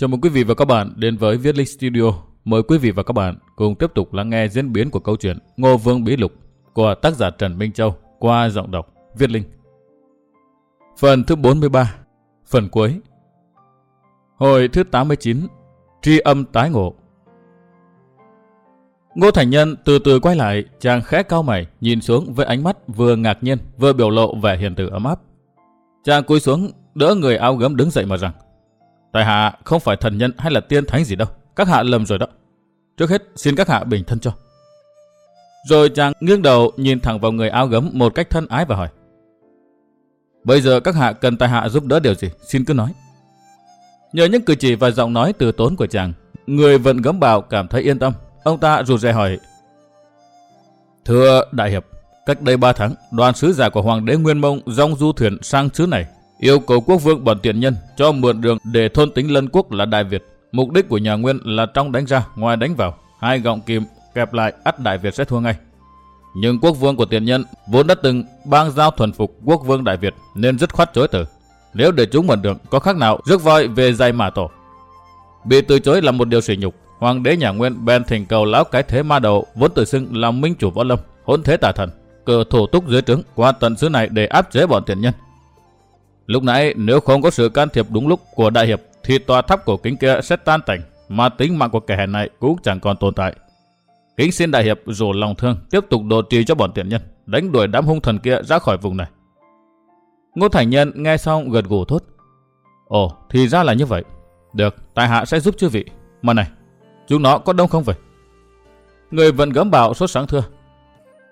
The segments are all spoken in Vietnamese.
Chào mừng quý vị và các bạn đến với Viết Linh Studio. Mời quý vị và các bạn cùng tiếp tục lắng nghe diễn biến của câu chuyện Ngô Vương Bí Lục của tác giả Trần Minh Châu qua giọng đọc Viết Linh. Phần thứ 43, phần cuối. Hồi thứ 89, tri âm tái ngộ. Ngô Thành Nhân từ từ quay lại, chàng khẽ cao mày, nhìn xuống với ánh mắt vừa ngạc nhiên, vừa biểu lộ vẻ hiền từ ấm áp. Chàng cúi xuống, đỡ người áo gấm đứng dậy mà rằng, Tại hạ không phải thần nhân hay là tiên thánh gì đâu, các hạ lầm rồi đó. Trước hết xin các hạ bình thân cho. Rồi chàng nghiêng đầu nhìn thẳng vào người áo gấm một cách thân ái và hỏi. Bây giờ các hạ cần tại hạ giúp đỡ điều gì, xin cứ nói. Nhờ những cử chỉ và giọng nói từ tốn của chàng, người vận gấm bào cảm thấy yên tâm. Ông ta rụt rè hỏi. Thưa Đại Hiệp, cách đây 3 tháng, đoàn sứ giả của Hoàng đế Nguyên Mông dòng du thuyền sang xứ này, yêu cầu quốc vương bọn tiện nhân cho mượn đường để thôn tính lân quốc là Đại Việt. Mục đích của nhà Nguyên là trong đánh ra, ngoài đánh vào, hai gọng kìm kẹp lại ắt Đại Việt sẽ thua ngay. Nhưng quốc vương của tiền nhân vốn đã từng bang giao thuần phục quốc vương Đại Việt nên rất khoát chối từ. Nếu để chúng mượn đường có khác nào rước voi về dày mà tổ. Bị từ chối là một điều sỉ nhục. Hoàng đế nhà Nguyên bèn thỉnh cầu lão cái thế ma đầu vốn tự xưng là minh chủ võ lâm, hỗn thế tà thần, cờ thủ túc dưới trướng qua tận xứ này để áp chế bọn tiền nhân. Lúc nãy nếu không có sự can thiệp đúng lúc của đại hiệp thì tòa tháp cổ kính kia sẽ tan tành, mà tính mạng của kẻ hèn này cũng chẳng còn tồn tại. Kính xin đại hiệp rủ lòng thương tiếp tục đồ trì cho bọn tiện nhân, đánh đuổi đám hung thần kia ra khỏi vùng này. Ngô Thành Nhân nghe xong gật gù thốt. Ồ, thì ra là như vậy. Được, tại hạ sẽ giúp chư vị. Mà này, chúng nó có đông không vậy? Người vẫn gấm bảo sốt sáng thưa.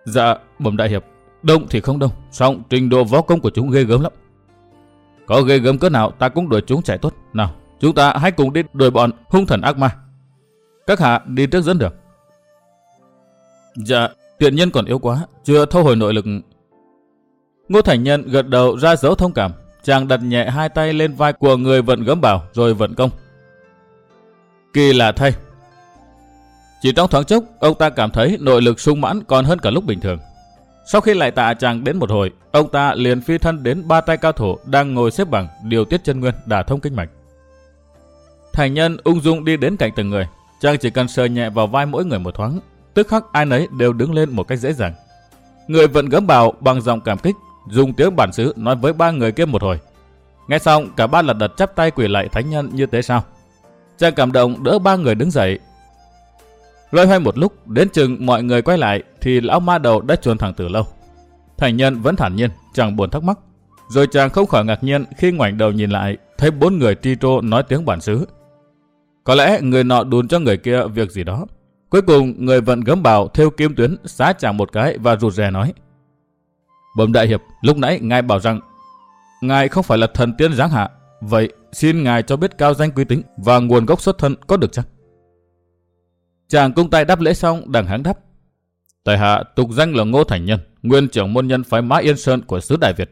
Dạ, bẩm đại hiệp, đông thì không đông, song trình độ võ công của chúng ghê gớm lắm. Có ghê gớm cỡ nào ta cũng đuổi chúng chạy tốt. Nào, chúng ta hãy cùng đi đuổi bọn hung thần ác ma. Các hạ đi trước dẫn đường. Dạ, tiện nhân còn yếu quá, chưa thâu hồi nội lực. Ngô Thành Nhân gật đầu ra dấu thông cảm. Chàng đặt nhẹ hai tay lên vai của người vận gấm bảo rồi vận công. Kỳ lạ thay. Chỉ trong thoáng chốc, ông ta cảm thấy nội lực sung mãn còn hơn cả lúc bình thường. Sau khi lại tạ chàng đến một hồi, ông ta liền phi thân đến ba tay cao thủ đang ngồi xếp bằng điều tiết chân nguyên đả thông kinh mạch. Thành nhân ung dung đi đến cạnh từng người, chàng chỉ cần sờ nhẹ vào vai mỗi người một thoáng, tức khắc ai nấy đều đứng lên một cách dễ dàng. Người vận gấm bào bằng giọng cảm kích, dùng tiếng bản xứ nói với ba người kia một hồi. Nghe xong, cả ba lật đật chắp tay quỳ lại thánh nhân như thế sao. Chàng cảm động đỡ ba người đứng dậy. Loay hoay một lúc, đến chừng mọi người quay lại thì lão ma đầu đã chuồn thẳng từ lâu. Thành nhân vẫn thản nhiên, chẳng buồn thắc mắc. Rồi chàng không khỏi ngạc nhiên khi ngoảnh đầu nhìn lại, thấy bốn người tri trô nói tiếng bản xứ. Có lẽ người nọ đùn cho người kia việc gì đó. Cuối cùng, người vận gấm bào theo kim tuyến xá chàng một cái và rụt rè nói. Bẩm đại hiệp, lúc nãy ngài bảo rằng ngài không phải là thần tiên giáng hạ. Vậy xin ngài cho biết cao danh quý tính và nguồn gốc xuất thân có được chăng? Chàng cung tay đáp lễ xong đằng háng đáp. Tại hạ tục danh là Ngô Thành Nhân, nguyên trưởng môn nhân phái Mã Yên Sơn của xứ Đại Việt.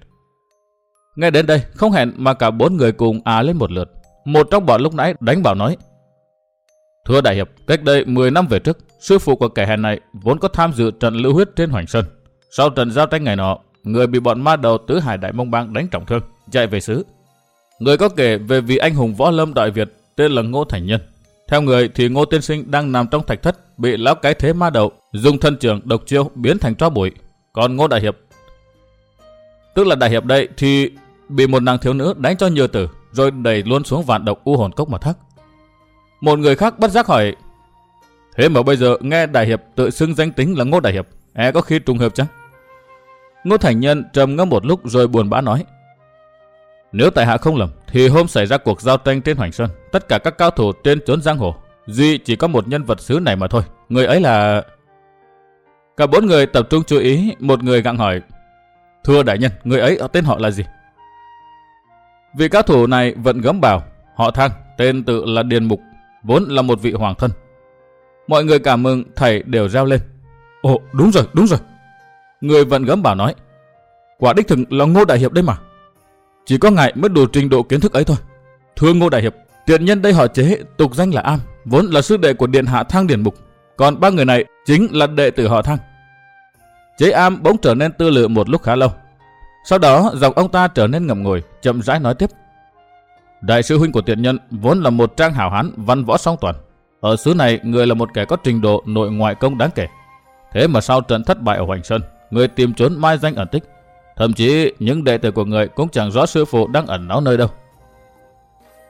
Nghe đến đây, không hẹn mà cả bốn người cùng à lên một lượt. Một trong bọn lúc nãy đánh bảo nói. Thưa Đại Hiệp, cách đây 10 năm về trước, sư phụ của kẻ hèn này vốn có tham dự trận lưu huyết trên Hoành Sơn. Sau trận giao tranh ngày nọ, người bị bọn ma đầu tứ hải đại mông bang đánh trọng thương, chạy về xứ. Người có kể về vị anh hùng võ lâm Đại Việt tên là Ngô Thành Nhân. Theo người thì Ngô Tiên Sinh đang nằm trong thạch thất, bị lão cái thế ma đầu dùng thân trường độc chiêu biến thành tro bụi. Còn Ngô Đại Hiệp, tức là Đại Hiệp đây thì bị một nàng thiếu nữ đánh cho nhiều tử, rồi đẩy luôn xuống vạn độc u hồn cốc mà thắc. Một người khác bất giác hỏi, thế mà bây giờ nghe Đại Hiệp tự xưng danh tính là Ngô Đại Hiệp, e có khi trùng hợp chăng? Ngô Thành Nhân trầm ngâm một lúc rồi buồn bã nói, nếu tại hạ không lầm, thì hôm xảy ra cuộc giao tranh trên Hoành Sơn, tất cả các cao thủ trên chốn giang hồ, duy chỉ có một nhân vật xứ này mà thôi. Người ấy là... Cả bốn người tập trung chú ý, một người gặng hỏi. Thưa đại nhân, người ấy tên họ là gì? Vị cao thủ này vẫn gấm bảo, họ thang, tên tự là Điền Mục, vốn là một vị hoàng thân. Mọi người cảm mừng, thầy đều reo lên. Ồ, đúng rồi, đúng rồi. Người vận gấm bảo nói. Quả đích thực là ngô đại hiệp đấy mà. Chỉ có ngài mới đủ trình độ kiến thức ấy thôi. Thưa Ngô Đại Hiệp, tiện nhân đây họ chế tục danh là Am, vốn là sư đệ của Điện Hạ Thang Điền Mục. Còn ba người này chính là đệ tử họ Thang. Chế Am bỗng trở nên tư lự một lúc khá lâu. Sau đó, giọng ông ta trở nên ngậm ngùi, chậm rãi nói tiếp. Đại sư huynh của tiện nhân vốn là một trang hảo hán văn võ song toàn. Ở xứ này, người là một kẻ có trình độ nội ngoại công đáng kể. Thế mà sau trận thất bại ở Hoành Sơn, người tìm trốn mai danh ẩn tích. Thậm chí những đệ tử của người cũng chẳng rõ sư phụ đang ẩn náu nơi đâu.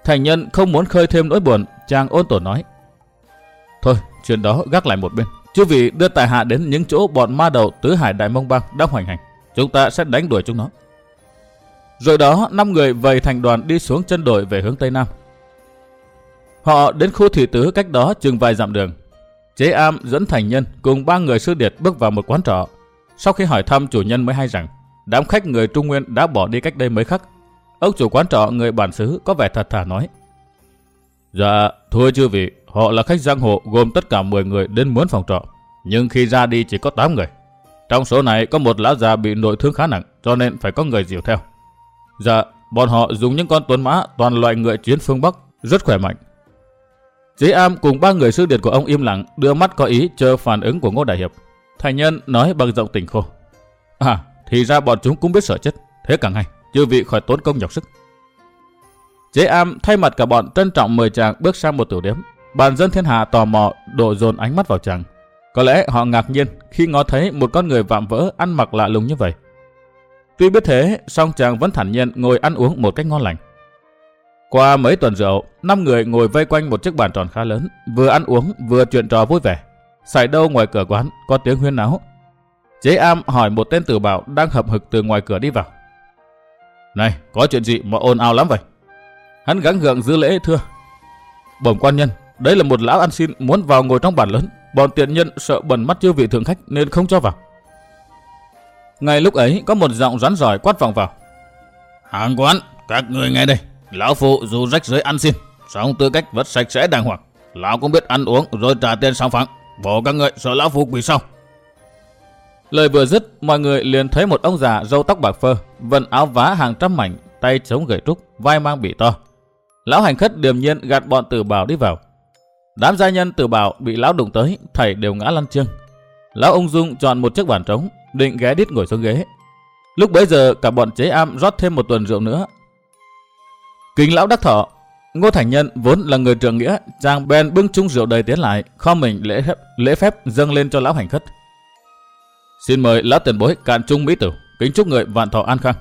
Thành nhân không muốn khơi thêm nỗi buồn, chàng ôn tổn nói. Thôi, chuyện đó gác lại một bên. Chư vị đưa tài hạ đến những chỗ bọn ma đầu tứ hải đại mông bang đang hoành hành. Chúng ta sẽ đánh đuổi chúng nó. Rồi đó, năm người vầy thành đoàn đi xuống chân đồi về hướng Tây Nam. Họ đến khu thị tứ cách đó chừng vài dặm đường. Chế Am dẫn thành nhân cùng ba người sư điệt bước vào một quán trọ. Sau khi hỏi thăm chủ nhân mới hay rằng, đám khách người Trung Nguyên đã bỏ đi cách đây mấy khắc. Ông chủ quán trọ người bản xứ có vẻ thật thà nói. Dạ, thưa chư vị, họ là khách giang hồ gồm tất cả 10 người đến muốn phòng trọ. Nhưng khi ra đi chỉ có 8 người. Trong số này có một lão già bị nội thương khá nặng, cho nên phải có người dìu theo. Dạ, bọn họ dùng những con tuấn mã toàn loại ngựa chiến phương Bắc, rất khỏe mạnh. Chế Am cùng ba người sư điệt của ông im lặng, đưa mắt có ý chờ phản ứng của Ngô Đại Hiệp. Thành nhân nói bằng giọng tỉnh khô. À, thì ra bọn chúng cũng biết sợ chết, thế càng hay, chưa vị khỏi tốn công nhọc sức. Chế Am thay mặt cả bọn trân trọng mời chàng bước sang một tiểu điếm. Bàn dân thiên hạ tò mò đổ dồn ánh mắt vào chàng. Có lẽ họ ngạc nhiên khi ngó thấy một con người vạm vỡ ăn mặc lạ lùng như vậy. Tuy biết thế, song chàng vẫn thản nhiên ngồi ăn uống một cách ngon lành. Qua mấy tuần rượu, năm người ngồi vây quanh một chiếc bàn tròn khá lớn, vừa ăn uống vừa chuyện trò vui vẻ. Xảy đâu ngoài cửa quán có tiếng huyên náo. Chế Am hỏi một tên tử bảo đang hậm hực từ ngoài cửa đi vào. Này, có chuyện gì mà ồn ào lắm vậy? Hắn gắng gượng giữ lễ thưa. Bẩm quan nhân, đây là một lão ăn xin muốn vào ngồi trong bàn lớn. Bọn tiện nhân sợ bẩn mắt chưa vị thượng khách nên không cho vào. Ngay lúc ấy có một giọng rắn giỏi quát vọng vào. Hàng quán, các người nghe đây. Lão phụ dù rách rưới ăn xin, song tư cách vẫn sạch sẽ đàng hoàng. Lão cũng biết ăn uống rồi trả tiền song phẳng. Bộ các người sợ lão phụ quỷ sao? Lời vừa dứt, mọi người liền thấy một ông già râu tóc bạc phơ, vận áo vá hàng trăm mảnh, tay chống gậy trúc, vai mang bị to. Lão hành khất điềm nhiên gạt bọn tử bảo đi vào. Đám gia nhân tử bảo bị lão đụng tới, thảy đều ngã lăn chân Lão ung dung chọn một chiếc bàn trống, định ghé đít ngồi xuống ghế. Lúc bấy giờ cả bọn chế am rót thêm một tuần rượu nữa. Kính lão đắc thọ, Ngô Thành Nhân vốn là người trưởng nghĩa, chàng bèn bưng chung rượu đầy tiến lại, kho mình lễ phép, lễ phép dâng lên cho lão hành khất. Xin mời lão tiền bối cạn chung mỹ tử, kính chúc người vạn thọ an khang.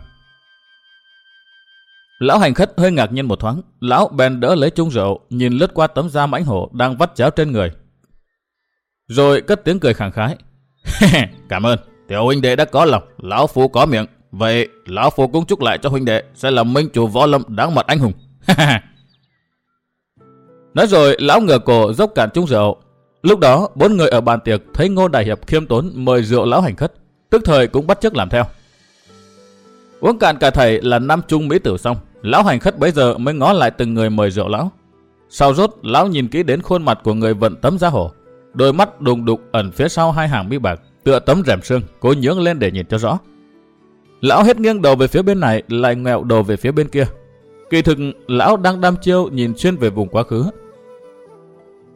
Lão hành khất hơi ngạc nhiên một thoáng, lão bèn đỡ lấy chung rượu, nhìn lướt qua tấm da mãnh hổ đang vắt chéo trên người. Rồi cất tiếng cười khẳng khái. Cảm ơn, tiểu huynh đệ đã có lòng, lão phu có miệng. Vậy lão phu cũng chúc lại cho huynh đệ sẽ là minh chủ võ lâm đáng mặt anh hùng. Nói rồi, lão ngửa cổ dốc cạn chung rượu. Lúc đó, bốn người ở bàn tiệc thấy Ngô Đại Hiệp khiêm tốn mời rượu lão hành khất, tức thời cũng bắt chước làm theo. Uống cạn cả thầy là năm chung mỹ tử xong, lão hành khất bấy giờ mới ngó lại từng người mời rượu lão. Sau rốt, lão nhìn kỹ đến khuôn mặt của người vận tấm giá hổ. Đôi mắt đùng đục ẩn phía sau hai hàng mi bạc, tựa tấm rèm xương, cố nhướng lên để nhìn cho rõ. Lão hết nghiêng đầu về phía bên này, lại ngẹo đầu về phía bên kia. Kỳ thực, lão đang đam chiêu nhìn xuyên về vùng quá khứ.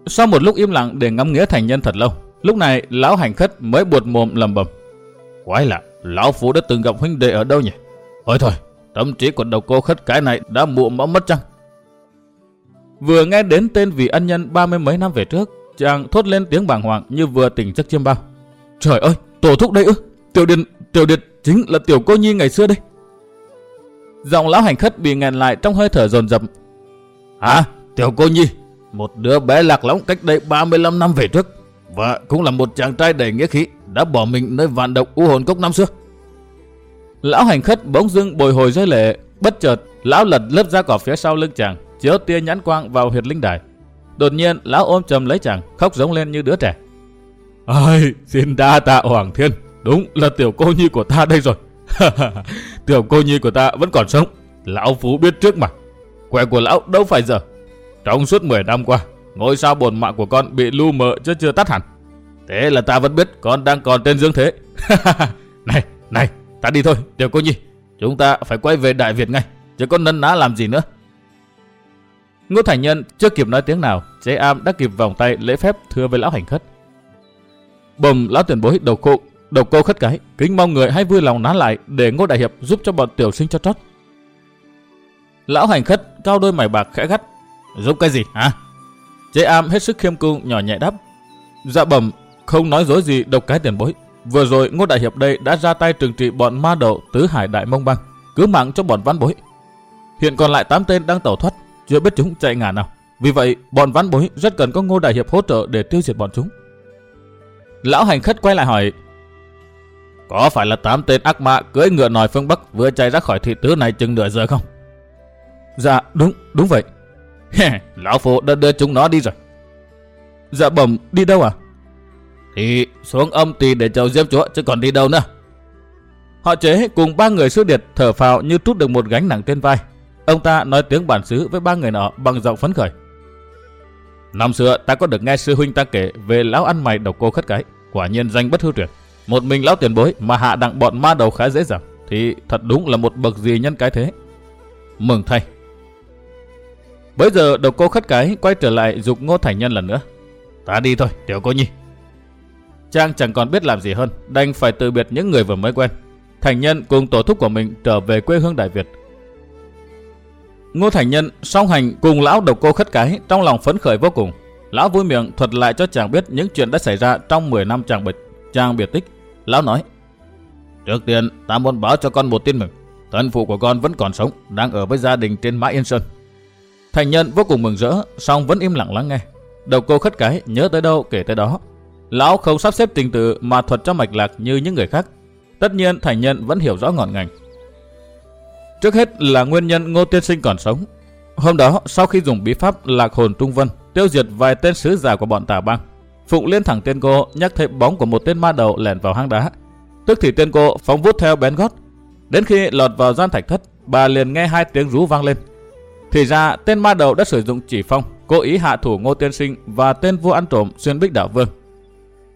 Sau một lúc im lặng để ngắm nghĩa thành nhân thật lâu, lúc này lão hành khất mới buột mồm lầm bầm. Quái lạ, lão phú đã từng gặp huynh đệ ở đâu nhỉ? Ôi thôi, tâm trí của đầu cô khất cái này đã muộn mẫu mất chăng? Vừa nghe đến tên vị ân nhân ba mươi mấy năm về trước, chàng thốt lên tiếng bàng hoàng như vừa tỉnh giấc chiêm bao. Trời ơi, tổ thúc đây ư? Tiểu điện, tiểu điện chính là tiểu cô nhi ngày xưa đây. Giọng lão hành khất bị nghẹn lại trong hơi thở dồn dập. Hả? Tiểu cô nhi? Một đứa bé lạc lõng cách đây 35 năm về trước. Và cũng là một chàng trai đầy nghĩa khí đã bỏ mình nơi vạn độc u hồn cốc năm xưa. Lão hành khất bỗng dưng bồi hồi rơi lệ. Bất chợt, lão lật lớp da cỏ phía sau lưng chàng, chiếu tia nhãn quang vào huyệt linh đài. Đột nhiên, lão ôm chầm lấy chàng, khóc giống lên như đứa trẻ. Ôi, xin đa tạ Hoàng Thiên, đúng là tiểu cô nhi của ta đây rồi. tiểu cô nhi của ta vẫn còn sống, lão phú biết trước mà. Quẻ của lão đâu phải giờ. Trong suốt 10 năm qua, ngôi sao bồn mạng của con bị lu mờ chứ chưa tắt hẳn. Thế là ta vẫn biết con đang còn tên Dương Thế. này, này, ta đi thôi, tiểu cô nhi. Chúng ta phải quay về Đại Việt ngay, chứ có nấn ná làm gì nữa. Ngô Thành Nhân chưa kịp nói tiếng nào, chế am đã kịp vòng tay lễ phép thưa với lão hành khất. Bầm lão tiền bối đầu cụ, đầu cô khất cái, kính mong người hãy vui lòng nán lại để Ngô Đại Hiệp giúp cho bọn tiểu sinh cho trót. Lão hành khất cao đôi mày bạc khẽ gắt. Giúp cái gì hả? Chế am hết sức khiêm cung nhỏ nhẹ đáp. Dạ bẩm, không nói dối gì độc cái tiền bối. Vừa rồi Ngô Đại Hiệp đây đã ra tay trừng trị bọn ma đầu tứ hải đại mông băng, cứu mạng cho bọn văn bối. Hiện còn lại 8 tên đang tẩu thoát, chưa biết chúng chạy ngả nào. Vì vậy, bọn văn bối rất cần có Ngô Đại Hiệp hỗ trợ để tiêu diệt bọn chúng. Lão hành khất quay lại hỏi, có phải là 8 tên ác ma cưỡi ngựa nòi phương Bắc vừa chạy ra khỏi thị tứ này chừng nửa giờ không? Dạ, đúng, đúng vậy. Lão phụ đã đưa chúng nó đi rồi. Dạ bẩm, đi đâu à? Thì xuống âm tì để chầu diêm chúa chứ còn đi đâu nữa. Họ chế cùng ba người sư điệt thở phào như trút được một gánh nặng trên vai. Ông ta nói tiếng bản xứ với ba người nọ bằng giọng phấn khởi. Năm xưa ta có được nghe sư huynh ta kể về lão ăn mày độc cô khất cái. Quả nhiên danh bất hư truyền. Một mình lão tiền bối mà hạ đặng bọn ma đầu khá dễ dàng. Thì thật đúng là một bậc gì nhân cái thế. Mừng thay. Bây giờ độc cô khất cái quay trở lại dục ngô thành nhân lần nữa. Ta đi thôi, tiểu cô nhi. Trang chẳng còn biết làm gì hơn, đành phải từ biệt những người vừa mới quen. Thành nhân cùng tổ thúc của mình trở về quê hương Đại Việt. Ngô Thành Nhân song hành cùng lão độc cô khất cái trong lòng phấn khởi vô cùng. Lão vui miệng thuật lại cho chàng biết những chuyện đã xảy ra trong 10 năm chàng bịch, chàng biệt tích. Lão nói, Trước tiên, ta muốn báo cho con một tin mừng. Thân phụ của con vẫn còn sống, đang ở với gia đình trên Mã Yên Sơn. Thành Nhân vô cùng mừng rỡ, song vẫn im lặng lắng nghe. Độc cô khất cái nhớ tới đâu kể tới đó. Lão không sắp xếp tình tự mà thuật cho mạch lạc như những người khác. Tất nhiên Thành Nhân vẫn hiểu rõ ngọn ngành. Trước hết là nguyên nhân Ngô Tiên Sinh còn sống. Hôm đó, sau khi dùng bí pháp lạc hồn trung vân, tiêu diệt vài tên sứ giả của bọn tà bang, Phụng liên thẳng tiên cô nhắc thấy bóng của một tên ma đầu lẻn vào hang đá. Tức thì tiên cô phóng vút theo bén gót. Đến khi lọt vào gian thạch thất, bà liền nghe hai tiếng rú vang lên. Thì ra tên ma đầu đã sử dụng chỉ phong, cố ý hạ thủ Ngô Tiên Sinh và tên vua ăn trộm xuyên bích đảo vương.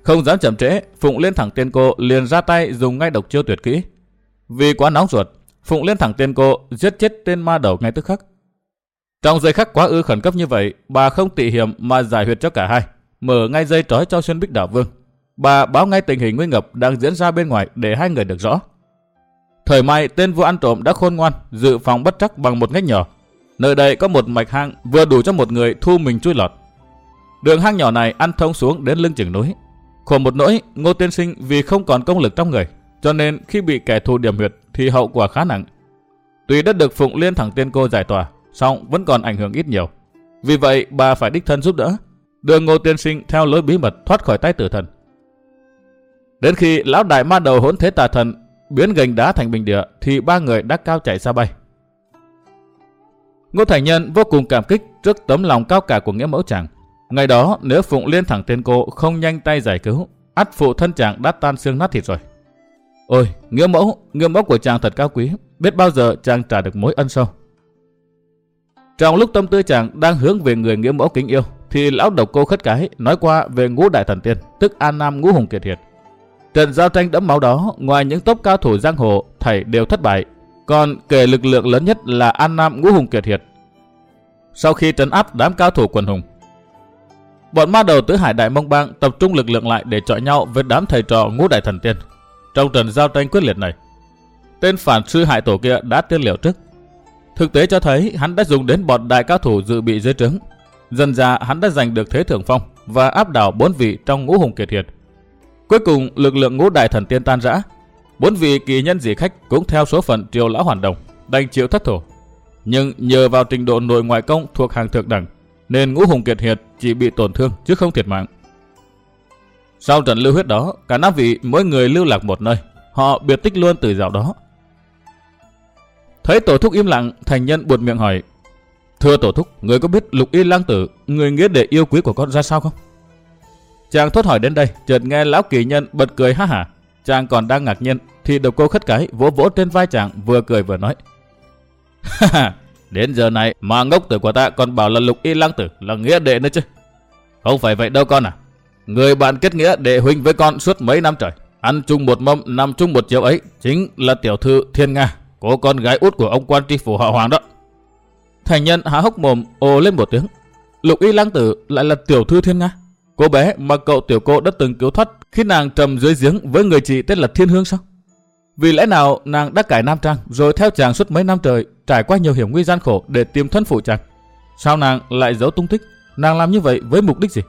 Không dám chậm trễ, Phụng liên thẳng tiên cô liền ra tay dùng ngay độc chiêu tuyệt kỹ. Vì quá nóng ruột, Phụng liên thẳng tiên cô giết chết tên ma đầu ngay tức khắc. Trong giây khắc quá ư khẩn cấp như vậy, bà không tị hiểm mà giải huyệt cho cả hai, mở ngay dây trói cho xuyên bích đảo vương. Bà báo ngay tình hình nguy ngập đang diễn ra bên ngoài để hai người được rõ. Thời mai tên vua ăn trộm đã khôn ngoan, dự phòng bất chắc bằng một ngách nhỏ. Nơi đây có một mạch hang vừa đủ cho một người thu mình chui lọt. Đường hang nhỏ này ăn thông xuống đến lưng chừng núi. Khổ một nỗi, Ngô Tiên Sinh vì không còn công lực trong người, cho nên khi bị kẻ thù điểm huyệt thì hậu quả khá nặng. Tuy đã được Phụng Liên thẳng tiên cô giải tỏa, song vẫn còn ảnh hưởng ít nhiều. Vì vậy bà phải đích thân giúp đỡ, đưa Ngô Tiên Sinh theo lối bí mật thoát khỏi tay tử thần. Đến khi lão đại ma đầu hỗn thế tà thần biến gành đá thành bình địa thì ba người đã cao chạy xa bay. Ngô Thành Nhân vô cùng cảm kích trước tấm lòng cao cả của nghĩa mẫu chàng. Ngày đó nếu Phụng Liên thẳng tiên cô không nhanh tay giải cứu, ắt phụ thân chàng đã tan xương nát thịt rồi. Ôi, nghĩa mẫu, nghĩa mẫu của chàng thật cao quý, biết bao giờ chàng trả được mối ân sâu. Trong lúc tâm tư chàng đang hướng về người nghĩa mẫu kính yêu, thì lão độc cô khất cái nói qua về ngũ đại thần tiên, tức An Nam ngũ hùng kiệt hiệt. Trận giao tranh đẫm máu đó, ngoài những tốc cao thủ giang hồ, thảy đều thất bại. Còn kể lực lượng lớn nhất là An Nam ngũ hùng kiệt hiệt. Sau khi trấn áp đám cao thủ quần hùng, bọn ma đầu tứ hải đại mông bang tập trung lực lượng lại để chọi nhau với đám thầy trò ngũ đại thần tiên trong trận giao tranh quyết liệt này. Tên phản sư hại tổ kia đã tiên liệu trước. Thực tế cho thấy hắn đã dùng đến bọn đại cao thủ dự bị dưới trướng. Dần ra hắn đã giành được thế thượng phong và áp đảo bốn vị trong ngũ hùng kiệt hiệt. Cuối cùng lực lượng ngũ đại thần tiên tan rã. Bốn vị kỳ nhân dị khách cũng theo số phận triều lão hoàn đồng, đành chịu thất thủ. Nhưng nhờ vào trình độ nội ngoại công thuộc hàng thượng đẳng, nên ngũ hùng kiệt hiệt chỉ bị tổn thương chứ không thiệt mạng. Sau trận lưu huyết đó, cả năm vị mỗi người lưu lạc một nơi. Họ biệt tích luôn từ dạo đó. Thấy tổ thúc im lặng, thành nhân buột miệng hỏi. Thưa tổ thúc, người có biết lục y lang tử, người nghĩa để yêu quý của con ra sao không? Chàng thốt hỏi đến đây, chợt nghe lão kỳ nhân bật cười ha hả. Chàng còn đang ngạc nhiên, thì độc cô khất cái vỗ vỗ trên vai chàng vừa cười vừa nói. Đến giờ này mà ngốc tử của ta còn bảo là lục y lang tử là nghĩa đệ nữa chứ. Không phải vậy đâu con à. Người bạn kết nghĩa đệ huynh với con suốt mấy năm trời. Ăn chung một mâm, nằm chung một chiều ấy, chính là tiểu thư Thiên Nga, cô con gái út của ông quan tri phủ họ Hoàng đó. Thành nhân há hốc mồm ồ lên một tiếng. Lục y lang tử lại là tiểu thư Thiên Nga. Cô bé mà cậu tiểu cô đã từng cứu thoát khi nàng trầm dưới giếng với người chị tên là Thiên Hương sao? Vì lẽ nào nàng đã cải nam trang rồi theo chàng suốt mấy năm trời, trải qua nhiều hiểm nguy gian khổ để tìm thân phụ chàng? Sao nàng lại giấu tung tích? Nàng làm như vậy với mục đích gì?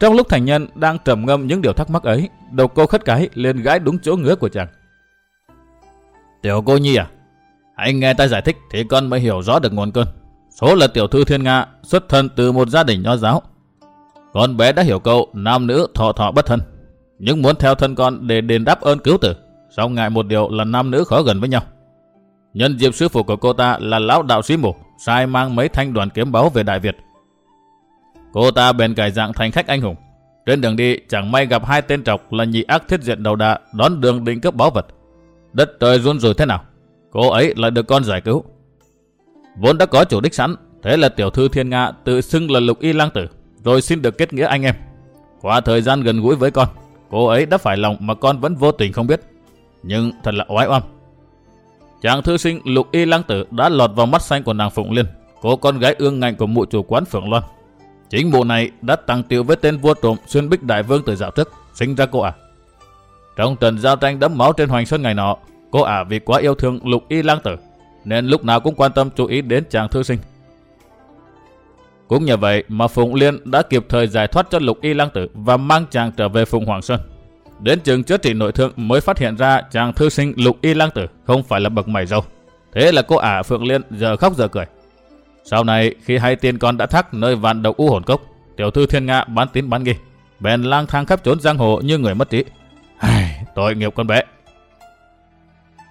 Trong lúc thành nhân đang trầm ngâm những điều thắc mắc ấy, đầu cô khất cái lên gãi đúng chỗ ngứa của chàng. Tiểu cô nhi à, hãy nghe ta giải thích thì con mới hiểu rõ được nguồn cơn. Số là tiểu thư thiên nga, xuất thân từ một gia đình nho giáo. Con bé đã hiểu câu nam nữ thọ thọ bất thân, nhưng muốn theo thân con để đền đáp ơn cứu tử. Song ngại một điều là nam nữ khó gần với nhau. Nhân dịp sư phụ của cô ta là lão đạo sĩ mù, sai mang mấy thanh đoàn kiếm báu về Đại Việt. Cô ta bèn cải dạng thành khách anh hùng. Trên đường đi chẳng may gặp hai tên trọc là nhị ác thiết diện đầu đà đón đường định cướp báu vật. Đất trời run rủi thế nào? Cô ấy lại được con giải cứu. Vốn đã có chủ đích sẵn, thế là tiểu thư thiên nga tự xưng là lục y lang tử, rồi xin được kết nghĩa anh em. Qua thời gian gần gũi với con, cô ấy đã phải lòng mà con vẫn vô tình không biết. Nhưng thật là oái oăm. Chàng thư sinh lục y lang tử đã lọt vào mắt xanh của nàng Phụng Liên, cô con gái ương ngạnh của mụ chủ quán Phượng Loan. Chính mụ này đã tăng tiêu với tên vua trộm xuyên bích đại vương từ dạo trước, sinh ra cô à. Trong trận giao tranh đẫm máu trên Hoành Sơn ngày nọ, cô ả vì quá yêu thương lục y lang tử, nên lúc nào cũng quan tâm chú ý đến chàng thư sinh. Cũng nhờ vậy mà Phụng Liên đã kịp thời giải thoát cho lục y lang tử và mang chàng trở về Phụng Hoàng Sơn. Đến trường chữa trị nội thương mới phát hiện ra chàng thư sinh lục y lang tử không phải là bậc mày dâu. Thế là cô ả Phượng Liên giờ khóc giờ cười. Sau này khi hai tiên con đã thắc nơi vạn độc u hồn cốc, tiểu thư thiên nga bán tín bán nghi, bèn lang thang khắp trốn giang hồ như người mất trí. Ai, tội nghiệp con bé.